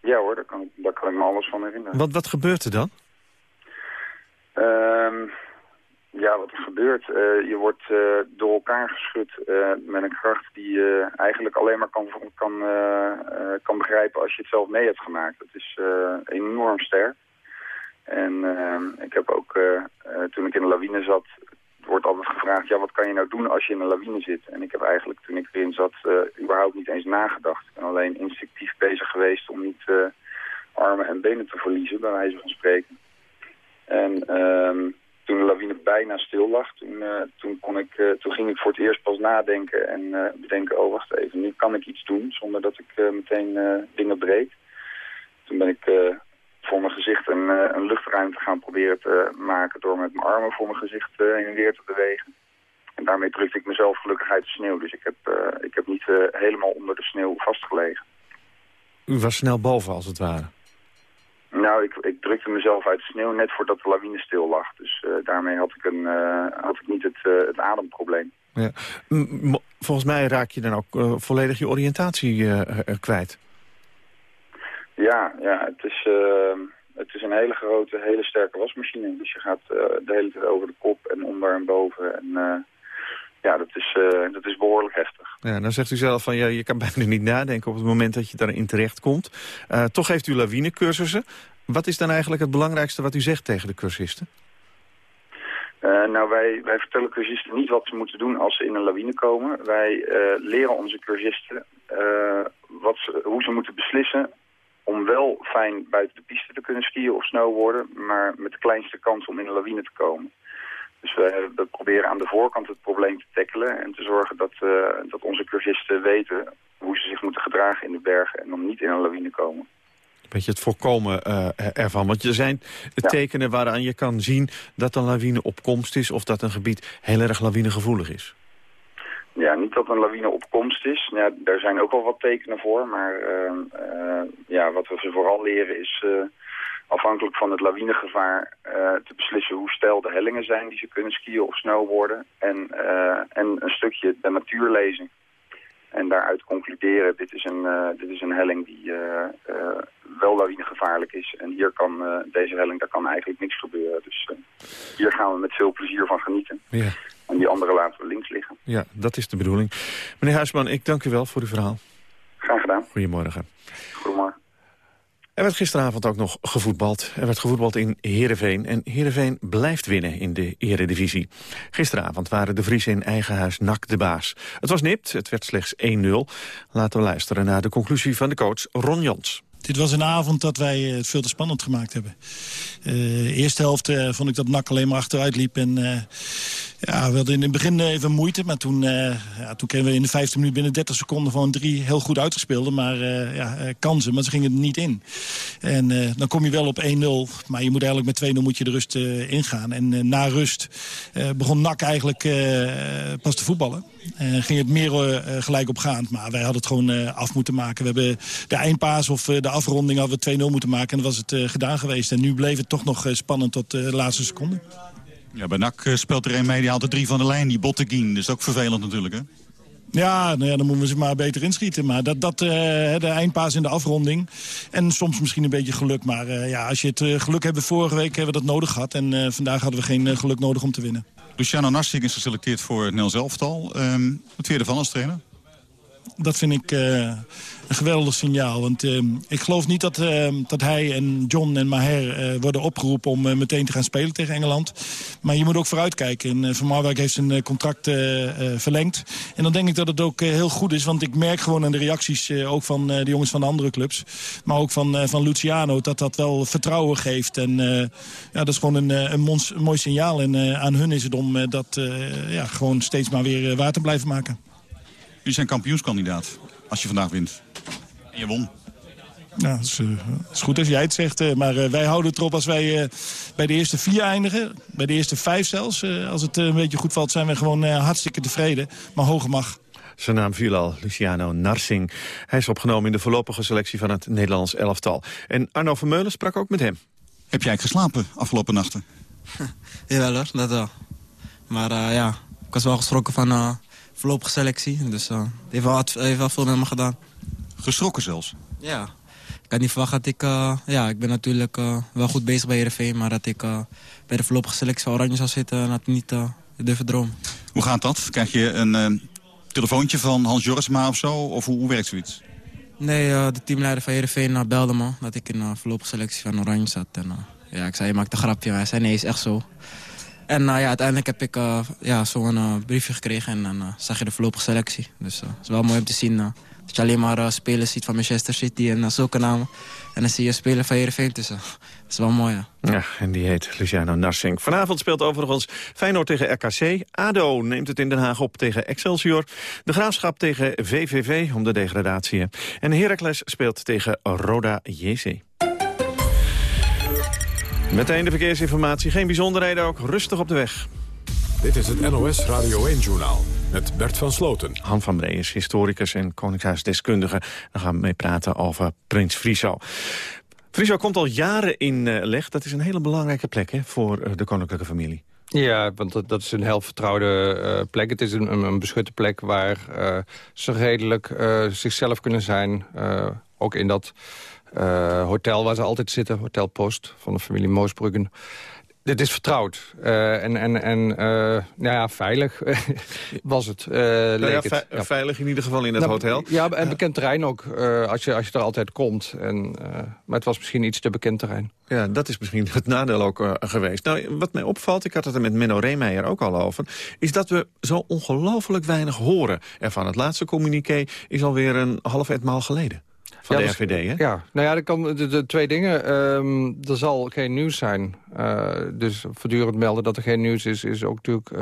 Ja hoor, daar kan, daar kan ik me alles van herinneren. Wat, wat gebeurt er dan? Um, ja, wat er gebeurt. Uh, je wordt uh, door elkaar geschud uh, met een kracht die je eigenlijk alleen maar kan, kan, kan begrijpen als je het zelf mee hebt gemaakt. Dat is enorm sterk. En ik heb ook, toen ik in de lawine zat, wordt altijd gevraagd, ja, wat kan je nou doen als je in een lawine zit? En ik heb eigenlijk, toen ik erin zat, überhaupt niet eens nagedacht. Ik ben alleen instinctief bezig geweest om niet armen en benen te verliezen, bij wijze van spreken. En... toen de lawine bijna stil lag, toen, toen, kon ik, toen ging ik voor het eerst pas nadenken en bedenken, oh wacht even, nu kan ik iets doen zonder dat ik meteen dingen breek. Toen ben ik voor mijn gezicht een, een luchtruimte gaan proberen te maken door met mijn armen voor mijn gezicht heen en weer te bewegen. En daarmee drukte ik mezelf gelukkig uit de sneeuw. Dus ik heb, ik heb niet helemaal onder de sneeuw vastgelegen. U was snel boven als het ware? Nou, ik, ik drukte mezelf uit de sneeuw net voordat de lawine stil lag. Dus uh, daarmee had ik, een, had ik niet het, het ademprobleem. Ja. volgens mij raak je dan ook volledig je oriëntatie kwijt. Ja, ja het, is, het is een hele grote, hele sterke wasmachine. Dus je gaat de hele tijd over de kop en onder en boven. En ja, dat is, uh, dat is behoorlijk heftig. Ja, dan zegt u zelf van ja, je kan bijna niet nadenken op het moment dat je daarin terecht komt. Uh, toch heeft u lawinecursussen. Wat is dan eigenlijk het belangrijkste wat u zegt tegen de cursisten? Uh, nou, wij, wij vertellen cursisten niet wat ze moeten doen als ze in een lawine komen. Wij leren onze cursisten wat ze, hoe ze moeten beslissen om wel fijn buiten de piste te kunnen skiën of snowboarden, maar met de kleinste kans om in een lawine te komen. Dus we, we, proberen aan de voorkant het probleem te tackelen en te zorgen dat, uh, dat onze cursisten weten hoe ze zich moeten gedragen in de bergen en dan niet in een lawine komen. Beetje het voorkomen uh, ervan. Want er zijn ja. tekenen waaraan je kan zien dat een lawine op komst is... of dat een gebied heel erg lawinegevoelig is. Ja, niet dat een lawine op komst is. Ja, daar zijn ook wel wat tekenen voor. Maar uh, ja, wat we ze vooral leren is afhankelijk van het lawinegevaar uh, te beslissen hoe steil de hellingen zijn die ze kunnen skiën of snowboarden. En, uh, en een stukje de natuur lezen. En daaruit concluderen, dit is een, uh, dit is een helling die wel lawinegevaarlijk is. En hier kan, deze helling, daar kan eigenlijk niks gebeuren. Dus hier gaan we met veel plezier van genieten. Ja. En die andere laten we links liggen. Ja, dat is de bedoeling. Meneer Huisman, ik dank u wel voor uw verhaal. Graag gedaan. Goedemorgen. Goedemorgen. Er werd gisteravond ook nog gevoetbald. Er werd gevoetbald in Heerenveen. En Heerenveen blijft winnen in de eredivisie. Gisteravond waren de Vriezen in eigen huis NAC de baas. Het was nipt, het werd slechts 1-0. Laten we luisteren naar de conclusie van de coach Ron Jans. Dit was een avond dat wij het veel te spannend gemaakt hebben. De eerste helft uh, vond ik dat NAC alleen maar achteruit liep. En ja, we hadden in het begin even moeite. Maar toen, ja, toen kregen we in de 15 minuten binnen 30 seconden gewoon drie heel goed uitgespeelde. Maar ja, kansen, maar ze gingen er niet in. En dan kom je wel op 1-0. Maar je moet eigenlijk met 2-0 moet je de rust ingaan. En na rust begon NAC eigenlijk pas te voetballen. En ging het meer gelijk opgaand. Maar wij hadden het gewoon af moeten maken. We hebben de eindpaas of de afronding hadden we 2-0 moeten maken. En dan was het gedaan geweest. En nu bleef het toch nog spannend tot de laatste seconde. Ja, bij NAC speelt er een mee, die haalt er drie van de lijn, die Botteguin. Dus ook vervelend natuurlijk, hè? Ja, nou ja, dan moeten we ze maar beter inschieten. Maar dat, dat uh, de eindpaas in de afronding. En soms misschien een beetje geluk. Maar uh, ja, als je het uh, geluk hebt, vorige week hebben we dat nodig gehad. En vandaag hadden we geen geluk nodig om te winnen. Luciano Narsing is geselecteerd voor het Nels Elftal. Um, wat vind je ervan als trainer? Dat vind ik een geweldig signaal. Want uh, ik geloof niet dat, uh, dat hij en John en Maher uh, worden opgeroepen om meteen te gaan spelen tegen Engeland. Maar je moet ook vooruitkijken. En Van Marwijk heeft zijn contract verlengd. En dan denk ik dat het ook heel goed is. Want ik merk gewoon aan de reacties ook van de jongens van de andere clubs. Maar ook van, van Luciano dat dat wel vertrouwen geeft. En ja, dat is gewoon een, een, mooi signaal. En aan hun is het om dat ja, gewoon steeds maar weer waar te blijven maken. U zijn kampioenskandidaat als je vandaag wint. En je won. Nou, dat is, uh, is, goed als jij het zegt. Uh, maar uh, wij houden het erop als wij bij de eerste vier eindigen. Bij de eerste vijf zelfs. als het een beetje goed valt zijn we gewoon hartstikke tevreden. Maar hoge mag. Zijn naam viel al, Luciano Narsing. Hij is opgenomen in de voorlopige selectie van het Nederlands elftal. En Arno Vermeulen sprak ook met hem. Heb jij geslapen afgelopen nachten? Jawel hoor, dat wel. Maar ja, ik was wel geschrokken van voorlopige selectie. Dus uh, het heeft wel, heeft wel veel met me gedaan. Geschrokken zelfs? Ja. Ik had niet verwacht dat ik... Uh, ja, ik ben natuurlijk uh, wel goed bezig bij RV, maar dat ik bij de voorlopige selectie van Oranje zou zitten... had ik niet durven dromen. Hoe gaat dat? Krijg je een telefoontje van Hans Jorisma of zo? Of hoe, hoe werkt zoiets? Nee, de teamleider van Heerenveen belde me dat ik in de voorlopige selectie van Oranje zat. En, ja, ik zei, je maakt een grapje. Maar hij zei, nee, is echt zo. En uh, ja, uiteindelijk heb ik uh, ja, zo'n uh, briefje gekregen en dan zag je de voorlopige selectie. Dus het is wel mooi om te zien Dat je alleen maar uh, spelers ziet van Manchester City en zulke namen. En dan zie je een speler van Heerenveen tussen. Dat is wel mooi, ja. Ja, en die heet Luciano Narsing. Vanavond speelt overigens Feyenoord tegen RKC. ADO neemt het in Den Haag op tegen Excelsior. De Graafschap tegen VVV om de degradatie. En Heracles speelt tegen Roda JC. Meteen de verkeersinformatie. Geen bijzonderheden ook. Rustig op de weg. Dit is het NOS Radio 1-journaal met Bert van Sloten. Han van Bree is historicus en koningshuisdeskundige. Dan gaan we mee praten over Prins Friso. Friso komt al jaren in uh, Leg. Dat is een hele belangrijke plek hè, voor uh, de koninklijke familie. Ja, want dat, dat is een heel vertrouwde uh, plek. Het is een, een, beschutte plek waar ze redelijk zichzelf kunnen zijn. ook in dat hotel waar ze altijd zitten, Hotel Post van de familie Moosbruggen. Dit is vertrouwd. Uh, en en, en uh, nou ja, veilig was het. Nou ja, het. Ja. Veilig in ieder geval in het nou, hotel. Ja, en bekend terrein ook, als, je, als je er altijd komt. En, maar het was misschien iets te bekend terrein. Ja, dat is misschien het nadeel ook geweest. Nou, wat mij opvalt, ik had het er met Menno Reemeijer ook al over... is dat we zo ongelooflijk weinig horen ervan. Het laatste communiqué is alweer een half etmaal geleden van ja, de RVD, hè? Ja, nou ja, er kan de, de twee dingen. Um, er zal geen nieuws zijn. Uh, dus voortdurend melden dat er geen nieuws is, is ook natuurlijk... Uh...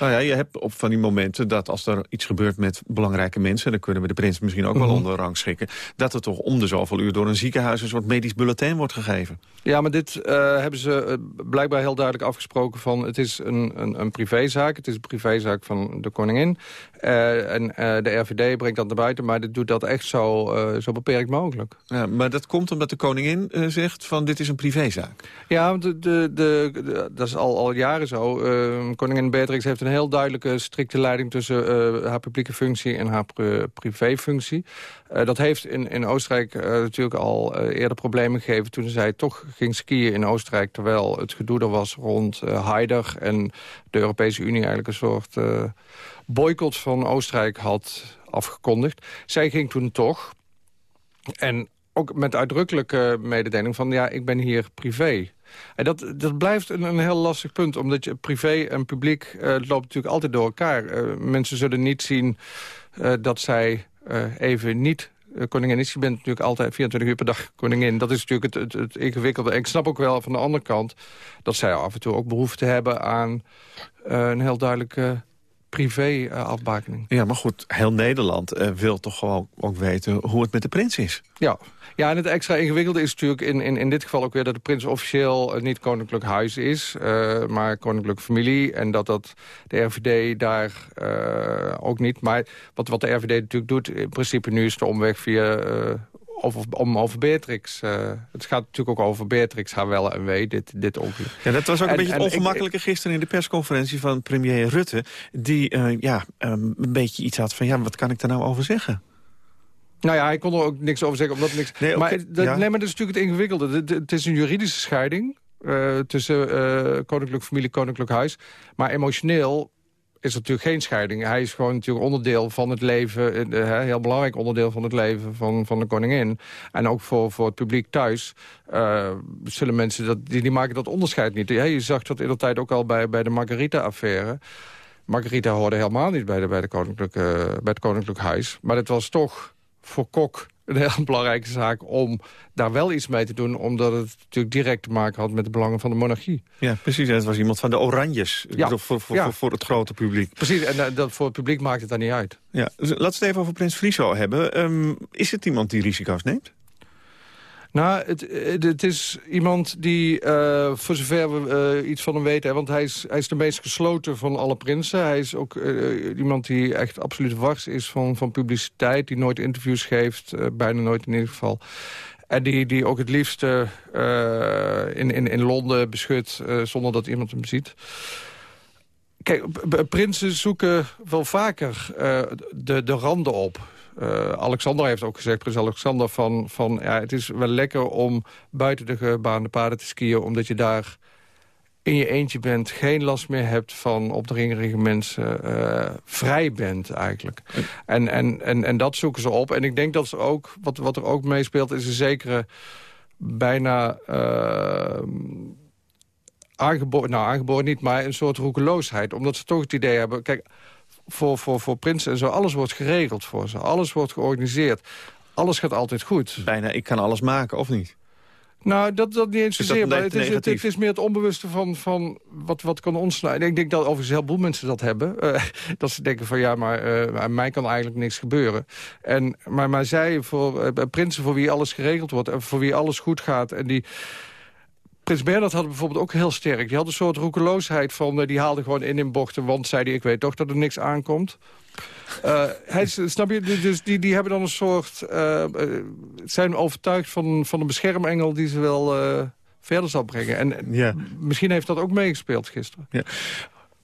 Nou ja, je hebt op van die momenten dat als er iets gebeurt met belangrijke mensen... dan kunnen we de prins misschien ook wel mm -hmm. onder rang schikken... dat er toch om de zoveel uur door een ziekenhuis een soort medisch bulletin wordt gegeven. Ja, maar dit uh, hebben ze blijkbaar heel duidelijk afgesproken van... het is een, een, een privézaak, het is een privézaak van de koningin. En de RVD brengt dat naar buiten, maar dit doet dat echt zo, zo beperkt mogelijk. Ja, maar dat komt omdat de koningin zegt van dit is een privézaak. Ja, de, de, de, dat is al, al jaren zo. Koningin Beatrix heeft een heel duidelijke, strikte leiding... tussen haar publieke functie en haar privéfunctie. Dat heeft in, in Oostenrijk natuurlijk al eerder problemen gegeven... toen zij toch ging skiën in Oostenrijk... terwijl het gedoe er was rond Haider... en de Europese Unie eigenlijk een soort boycott van Oostenrijk had afgekondigd. Zij ging toen toch... En ook met uitdrukkelijke mededeling van... ja, ik ben hier privé. En dat, dat blijft een, een, heel lastig punt, omdat je privé en publiek... Uh, loopt natuurlijk altijd door elkaar. Uh, mensen zullen niet zien uh, dat zij even niet koningin is. Je bent natuurlijk altijd 24 uur per dag koningin. Dat is natuurlijk het, het, het ingewikkelde. En ik snap ook wel van de andere kant... dat zij af en toe ook behoefte hebben aan een heel duidelijke privé-afbakening. ja, maar goed, heel Nederland uh, wil toch gewoon ook weten hoe het met de prins is. Ja, ja en het extra ingewikkelde is natuurlijk in, in, in dit geval ook weer... dat de prins officieel niet koninklijk huis is, uh, maar koninklijke familie. En dat dat de RVD daar uh, ook niet... Maar wat, wat de RVD natuurlijk doet, in principe nu is de omweg via over, om over Beatrix. Uh, het gaat natuurlijk ook over Beatrix, haar wel en wee, dit, dit ongeluk. Ja, dat was ook een beetje het ongemakkelijke gisteren in de persconferentie van premier Rutte. Die uh, ja, um, een beetje iets had van, ja, wat kan ik daar nou over zeggen? Nou ja, hij kon er ook niks over zeggen. Omdat niks... Nee, okay, maar, dat, ja. nee, maar dat is natuurlijk het ingewikkelde. Het, het is een juridische scheiding. Uh, tussen uh, koninklijk familie, koninklijk huis. Maar emotioneel is natuurlijk geen scheiding. Hij is gewoon natuurlijk onderdeel van het leven, een heel belangrijk onderdeel van het leven van, van de koningin. En ook voor, voor het publiek thuis uh, zullen mensen, dat, die, die maken dat onderscheid niet. Ja, je zag dat in de tijd ook al bij, bij de Margarita-affaire. Margarita hoorde helemaal niet bij, de, bij, de koninklijke, bij het koninklijk huis. Maar het was toch voor Kok een heel belangrijke zaak om daar wel iets mee te doen... omdat het natuurlijk direct te maken had met de belangen van de monarchie. Ja, precies. Het was iemand van de Oranjes. Ja. Voor, voor, ja. voor, het grote publiek. Precies, en uh, dat, voor het publiek maakt het daar niet uit. Ja. Dus laten we het even over Prins Friso hebben. Um, is het iemand die risico's neemt? Nou, het, het, is iemand die, uh, voor zover we uh, iets van hem weten... want hij is, hij is de meest gesloten van alle prinsen. Hij is ook iemand die echt absoluut wars is van, van publiciteit... die nooit interviews geeft, bijna nooit in ieder geval. En die, die ook het liefste in, in, in Londen beschut zonder dat iemand hem ziet. Kijk, prinsen zoeken wel vaker de, de randen op. Uh, Alexander heeft ook gezegd, prins Alexander, van, van ja, het is wel lekker om buiten de gebaande paden te skiën, omdat je daar in je eentje bent, geen last meer hebt van opdringerige mensen, uh, vrij bent eigenlijk. En, en, en, en dat zoeken ze op. En ik denk dat ze ook, wat, wat er ook meespeelt, is een zekere bijna... Uh, aangeboren, nou aangeboren niet, maar een soort roekeloosheid. Omdat ze toch het idee hebben... Kijk, voor, voor, voor prinsen en zo. Alles wordt geregeld voor ze. Alles wordt georganiseerd. Alles gaat altijd goed. Bijna, ik kan alles maken, of niet? Nou, dat, dat niet eens zozeer. Maar het is, het, is meer het onbewuste van, van wat, wat kan ontsluiten. Ik denk dat overigens heel veel mensen dat hebben. Eh, dat ze denken van ja, maar eh, aan mij kan eigenlijk niks gebeuren. En, maar, maar zij, voor eh, prinsen voor wie alles geregeld wordt... en voor wie alles goed gaat... en die Prins Bernhard had het bijvoorbeeld ook heel sterk. Die had een soort roekeloosheid van... eh, die haalde gewoon in in bochten, want zei hij... ik weet toch dat er niks aankomt. Eh, hij, snap je? Dus die, die hebben dan een soort... eh, zijn overtuigd van, van een beschermengel die ze wel verder zal brengen. En Ja. misschien heeft dat ook meegespeeld gisteren. Ja.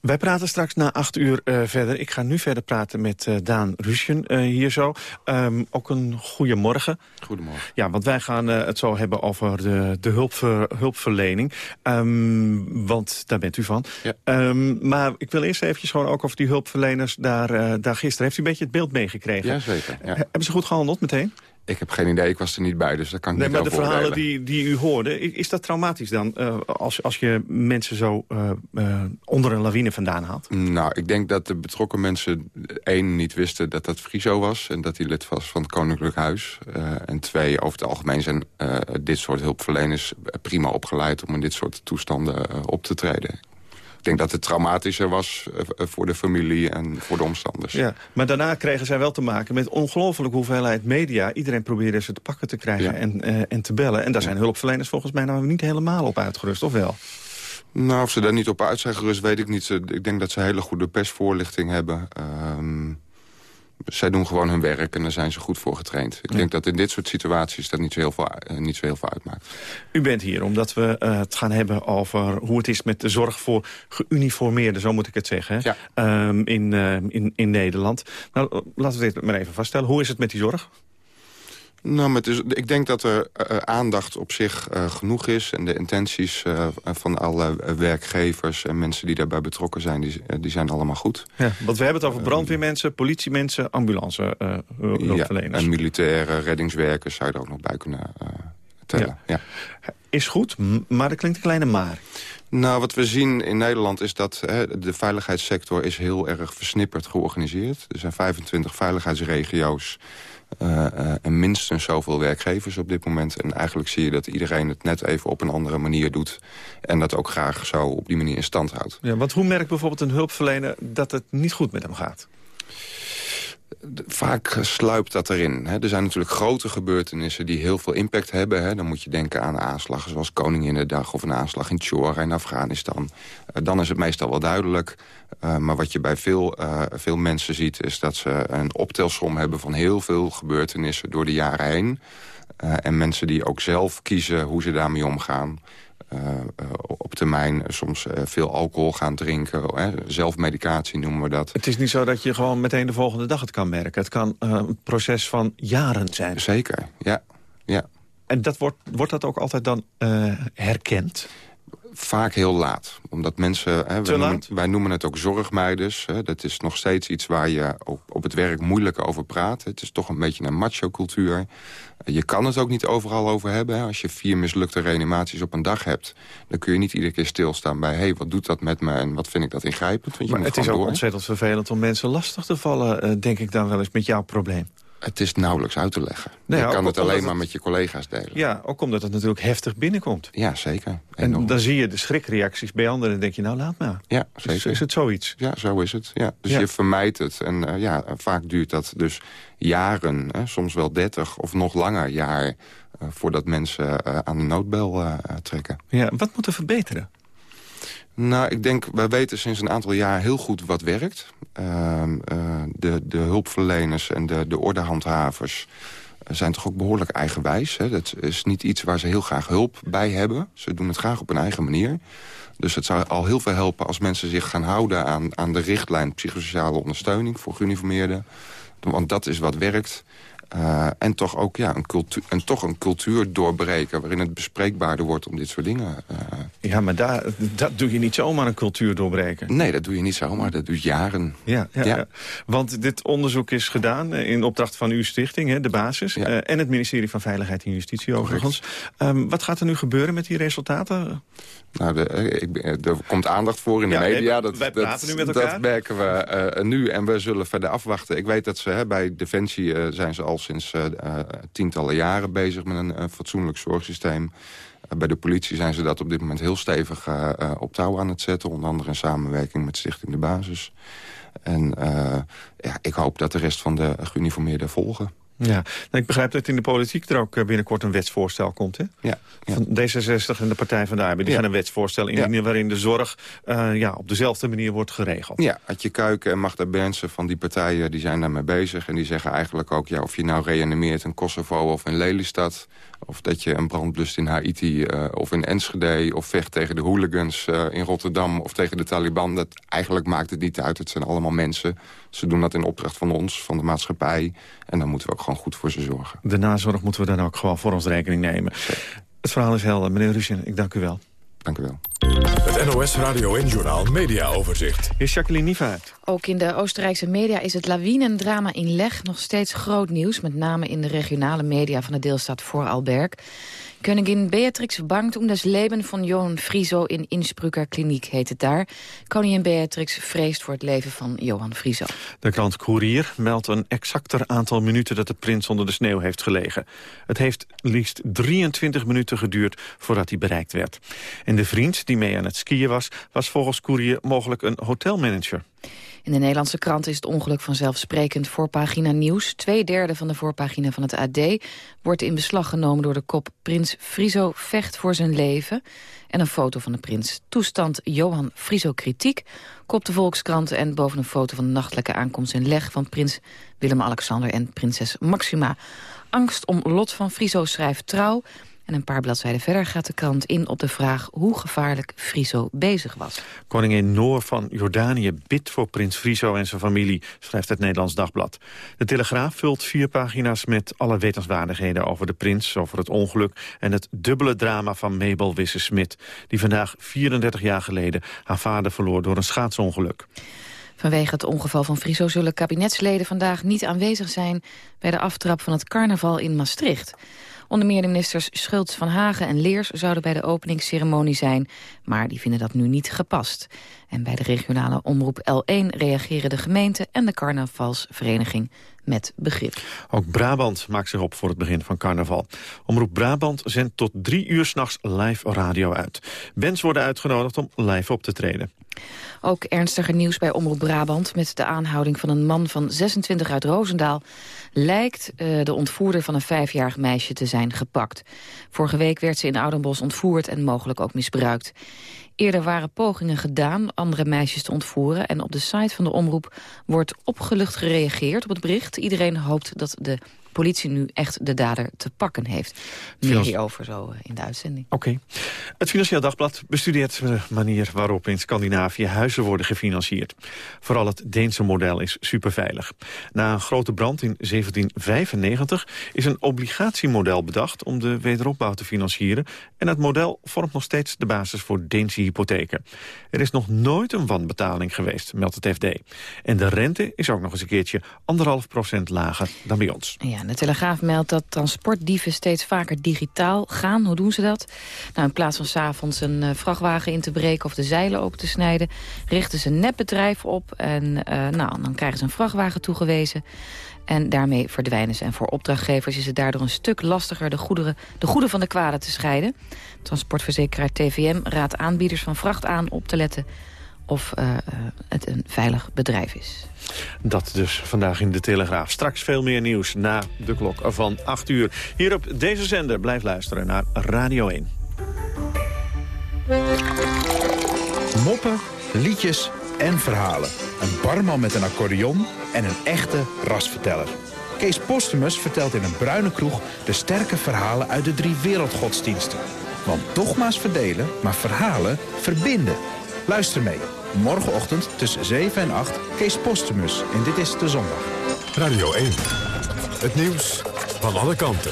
Wij praten straks na acht uur eh, verder. Ik ga nu verder praten met eh, Daan Rusjen eh, hier zo. Ehm, ook een goede morgen. Goedemorgen. Ja, want wij gaan het zo hebben over de, de hulpver- hulpverlening. Ehm, want daar bent u van. Ehm, maar ik wil eerst eventjes gewoon ook over die hulpverleners daar, daar gisteren. Heeft u een beetje het beeld meegekregen? Jazeker, ja. Hebben ze goed gehandeld meteen? Ik heb geen idee, ik was er niet bij, dus daar kan ik Nee, niet maar de over verhalen oordelen. die, die u hoorde, is dat traumatisch dan? als, als je mensen zo onder een lawine vandaan haalt? Nou, ik denk dat de betrokken mensen... één, niet wisten dat dat Friso was... en dat hij lid was van het Koninklijk Huis. Eh, en twee, over het algemeen zijn eh, dit soort hulpverleners... prima opgeleid om in dit soort toestanden eh, op te treden. Ik denk dat het traumatischer was voor de familie en voor de omstanders. Ja, maar daarna kregen zij wel te maken met ongelooflijke hoeveelheid media. Iedereen probeerde ze te pakken te krijgen Ja. en, en te bellen. En daar zijn hulpverleners volgens mij nou niet helemaal op uitgerust, of wel? Nou, of ze daar niet op uit zijn gerust, weet ik niet. Ik denk dat ze hele goede persvoorlichting hebben. Ehm, zij doen gewoon hun werk en daar zijn ze goed voor getraind. Ik denk dat in dit soort situaties dat niet zo heel veel, eh, niet zo heel veel uitmaakt. U bent hier omdat we eh, het gaan hebben over hoe het is met de zorg voor geuniformeerden, zo moet ik het zeggen, hè? Ehm, in, eh, in, in Nederland. Nou, laten we dit maar even vaststellen. Hoe is het met die zorg? Nou, is, ik denk dat er eh, aandacht op zich eh, genoeg is. En de intenties eh, van alle eh, werkgevers en mensen die daarbij betrokken zijn... die, eh, die zijn allemaal goed. Ja, want we hebben het over brandweermensen, politiemensen, ambulance eh, hulpverleners. Ja, en militairen, reddingswerkers zou je er ook nog bij kunnen eh, tellen. Ja. Is goed, maar er klinkt een kleine maar. Nou, wat we zien in Nederland is dat hè, de veiligheidssector is heel erg versnipperd georganiseerd. Er zijn 25 veiligheidsregio's eh, eh, en minstens zoveel werkgevers op dit moment. En eigenlijk zie je dat iedereen het net even op een andere manier doet. En dat ook graag zo op die manier in stand houdt. Ja, want hoe merkt bijvoorbeeld een hulpverlener dat het niet goed met hem gaat? Vaak sluipt dat erin. Hè. Er zijn natuurlijk grote gebeurtenissen die heel veel impact hebben. Hè. Dan moet je denken aan aanslagen zoals Koninginnedag... of een aanslag in Chora in Afghanistan. Eh, dan is het meestal wel duidelijk. Eh, maar wat je bij veel, eh, veel mensen ziet... is dat ze een optelsom hebben van heel veel gebeurtenissen door de jaren heen. En mensen die ook zelf kiezen hoe ze daarmee omgaan. Eh, eh, op termijn soms eh, veel alcohol gaan drinken. Hè. Zelfmedicatie noemen we dat. Het is niet zo dat je gewoon meteen de volgende dag het kan merken. Het kan een proces van jaren zijn. Zeker, ja. ja. En dat wordt, wordt dat ook altijd dan herkend? Vaak heel laat. Omdat mensen, hè, wij, noemen, laat? wij noemen het ook zorgmeiders. Hè. Dat is nog steeds iets waar je op, op het werk moeilijk over praat. Het is toch een beetje een macho-cultuur. Je kan het ook niet overal over hebben. Hè. Als je vier mislukte reanimaties op een dag hebt... dan kun je niet iedere keer stilstaan bij... hé, hey, wat doet dat met me en wat vind ik dat ingrijpend? Want je Maar moet het is ook door. ontzettend vervelend om mensen lastig te vallen... eh, denk ik dan wel eens met jouw probleem. Het is nauwelijks uit te leggen. Nee, je kan het alleen het- maar met je collega's delen. Ja, ook omdat het natuurlijk heftig binnenkomt. Ja, zeker. En dan zie je de schrikreacties bij anderen en denk je, nou laat maar. Ja, Is, zeker. is het zoiets? Ja, zo is het. Ja. Dus Ja. je vermijdt het. En eh, ja, vaak duurt dat dus jaren, hè, soms wel dertig of nog langer jaar... eh, voordat mensen eh, aan de noodbel trekken. Ja, wat moet er verbeteren? Nou, ik denk, wij weten sinds een aantal jaar heel goed wat werkt. Ehm, eh, de, de hulpverleners en de, de ordehandhavers eh, zijn toch ook behoorlijk eigenwijs. Hè? Dat is niet iets waar ze heel graag hulp bij hebben. Ze doen het graag op een eigen manier. Dus het zou al heel veel helpen als mensen zich gaan houden aan, aan de richtlijn psychosociale ondersteuning voor geuniformeerden. Want dat is wat werkt. Eh, en toch ook ja, een, cultuur, en toch een cultuur doorbreken waarin het bespreekbaarder wordt om dit soort dingen eh, Ja, maar daar, dat doe je niet zomaar een cultuur doorbreken. Nee, dat doe je niet zomaar. Dat duurt jaren. Ja, ja, Ja. ja. want dit onderzoek is gedaan eh, in opdracht van uw stichting, hè, de basis... en het ministerie van Veiligheid en Justitie overigens. Ehm, wat gaat er nu gebeuren met die resultaten? Nou, de, eh, ik, ben- er komt aandacht voor in de Ja, media. dat, wij dat- praten nu met elkaar. Dat merken we eh, nu en we zullen verder afwachten. Ik weet dat ze hè, bij Defensie eh, zijn ze al sinds eh, eh, tientallen jaren bezig met een, fatsoenlijk zorgsysteem. Eh, bij de politie zijn ze dat op dit moment heel stevig eh, eh, op touw aan het zetten. Onder andere in samenwerking met Stichting de Basis. En eh, ja, ik hoop dat de rest van de geuniformeerden volgen. Ja, nou, ik begrijp dat in de politiek er ook eh, binnenkort een wetsvoorstel komt, hè? Ja. Van D66 en de Partij van de Arbeid. Die Ja. gaan een wetsvoorstel indienen waarin de zorg eh, ja, op dezelfde manier wordt geregeld. Ja, Adje Kuiken en Magda Bernsen van die partijen die zijn daarmee bezig. En die zeggen eigenlijk ook, ja, of je nou reanimeert in Kosovo of in Lelystad... of dat je een brand blust in Haiti eh, of in Enschede... of vecht tegen de hooligans eh, in Rotterdam of tegen de Taliban... dat eigenlijk maakt het niet uit. Het zijn allemaal mensen. Ze doen dat in opdracht van ons, van de maatschappij. En dan moeten we ook gewoon goed voor ze zorgen. De nazorg moeten we dan ook gewoon voor ons rekening nemen. Het verhaal is helder. Meneer Rusjen, ik dank u wel. Dank u wel. Het NOS Radio en Journaal Media Overzicht. Hier is Jacqueline Nievaert. Ook in de Oostenrijkse media is het lawinendrama in Leg nog steeds groot nieuws. Met name in de regionale media van de deelstaat Vorarlberg. Koningin Beatrix bangt om das Leben van Johan Frieso in Innsbrucker Kliniek, heet het daar. Koningin Beatrix vreest voor het leven van Johan Frieso. De krant Courier meldt een exacter aantal minuten dat de prins onder de sneeuw heeft gelegen. Het heeft liefst 23 minuten geduurd voordat hij bereikt werd. En de vriend die mee aan het skiën was, was volgens Courier mogelijk een hotelmanager. In de Nederlandse krant is het ongeluk vanzelfsprekend voorpagina nieuws. Twee derde van de voorpagina van het AD wordt in beslag genomen door de kop... Prins Friso vecht voor zijn leven en een foto van de prins. Toestand Johan Friso kritiek, kop de Volkskrant... en boven een foto van de nachtelijke aankomst in Leg... van prins Willem-Alexander en prinses Maxima. Angst om lot van Friso schrijft trouw... En een paar bladzijden verder gaat de krant in op de vraag... hoe gevaarlijk Friso bezig was. Koningin Noor van Jordanië bidt voor prins Friso en zijn familie, schrijft het Nederlands Dagblad. De Telegraaf vult vier pagina's met alle wetenswaardigheden over de prins, over het ongeluk en het dubbele drama van Mabel Wisse-Smit, die vandaag 34 jaar geleden haar vader verloor door een schaatsongeluk. Vanwege het ongeval van Friso zullen kabinetsleden vandaag niet aanwezig zijn... bij de aftrap van het carnaval in Maastricht. Onder meer de ministers Schultz van Hagen en Leers zouden bij de openingsceremonie zijn, maar die vinden dat nu niet gepast. En bij de regionale omroep L1 reageren de gemeente en de carnavalsvereniging met begrip. Ook Brabant maakt zich op voor het begin van carnaval. Omroep Brabant zendt tot drie uur s'nachts live radio uit. Bands worden uitgenodigd om live op te treden. Ook ernstiger nieuws bij Omroep Brabant... met de aanhouding van een man van 26 uit Roosendaal... lijkt uh, de ontvoerder van een vijfjarig meisje te zijn gepakt. Vorige week werd ze in Oudenbos ontvoerd en mogelijk ook misbruikt. Eerder waren pogingen gedaan andere meisjes te ontvoeren... en op de site van de omroep wordt opgelucht gereageerd op het bericht. Iedereen hoopt dat de politie nu echt de dader te pakken heeft. Meer hierover zo eh, in de uitzending. Oké. Het Financieel Dagblad bestudeert de manier waarop in Scandinavië huizen worden gefinancierd. Vooral het Deense model is superveilig. Na een grote brand in 1795 is een obligatiemodel bedacht om de wederopbouw te financieren. En het model vormt nog steeds de basis voor Deense hypotheken. Er is nog nooit een wanbetaling geweest, meldt het FD. En de rente is ook nog eens een keertje anderhalf procent lager dan bij ons. Ja, de Telegraaf meldt dat transportdieven steeds vaker digitaal gaan. Hoe doen ze dat? Nou, in plaats van s'avonds een eh, vrachtwagen in te breken of de zeilen open te snijden... richten ze een nepbedrijf op en eh, nou, dan krijgen ze een vrachtwagen toegewezen. En daarmee verdwijnen ze. En voor opdrachtgevers is het daardoor een stuk lastiger de, goederen, de goede van de kwade te scheiden. Transportverzekeraar TVM raadt aanbieders van vracht aan op te letten of uh, uh, het een veilig bedrijf is. Dat dus vandaag in de Telegraaf. Straks veel meer nieuws na de klok van 8 uur. Hier op deze zender blijf luisteren naar Radio 1. Moppen, liedjes en verhalen. Een barman met een accordeon en een echte rasverteller. Kees Postumus vertelt in een bruine kroeg de sterke verhalen uit de drie wereldgodsdiensten. Want dogma's verdelen, maar verhalen verbinden. Luister mee. Morgenochtend tussen 7 en 8 Kees Postumus. En dit is De Zondag. Radio 1. Het nieuws van alle kanten.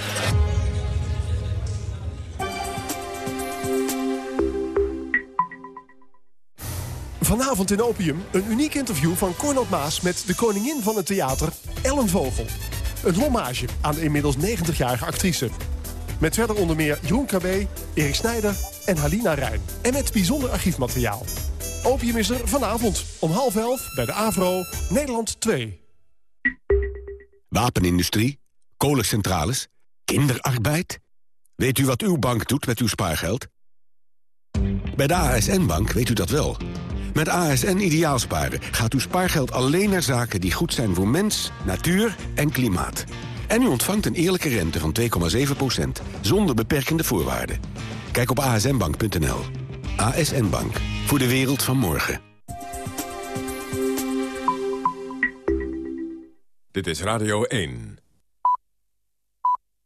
Vanavond in Opium een uniek interview van Cornel Maas... met de koningin van het theater, Ellen Vogel. Een hommage aan de inmiddels 90-jarige actrice. Met verder onder meer Jeroen KB, Erik Snijder en Halina Rijn. En met bijzonder archiefmateriaal. Opium is er vanavond om half elf bij de AVRO, Nederland 2. Wapenindustrie, kolencentrales, kinderarbeid. Weet u wat uw bank doet met uw spaargeld? Bij de ASN-bank weet u dat wel. Met ASN Ideaalsparen gaat uw spaargeld alleen naar zaken die goed zijn voor mens, natuur en klimaat. En u ontvangt een eerlijke rente van 2,7% zonder beperkende voorwaarden. Kijk op asnbank.nl. ASN Bank, voor de wereld van morgen. Dit is Radio 1.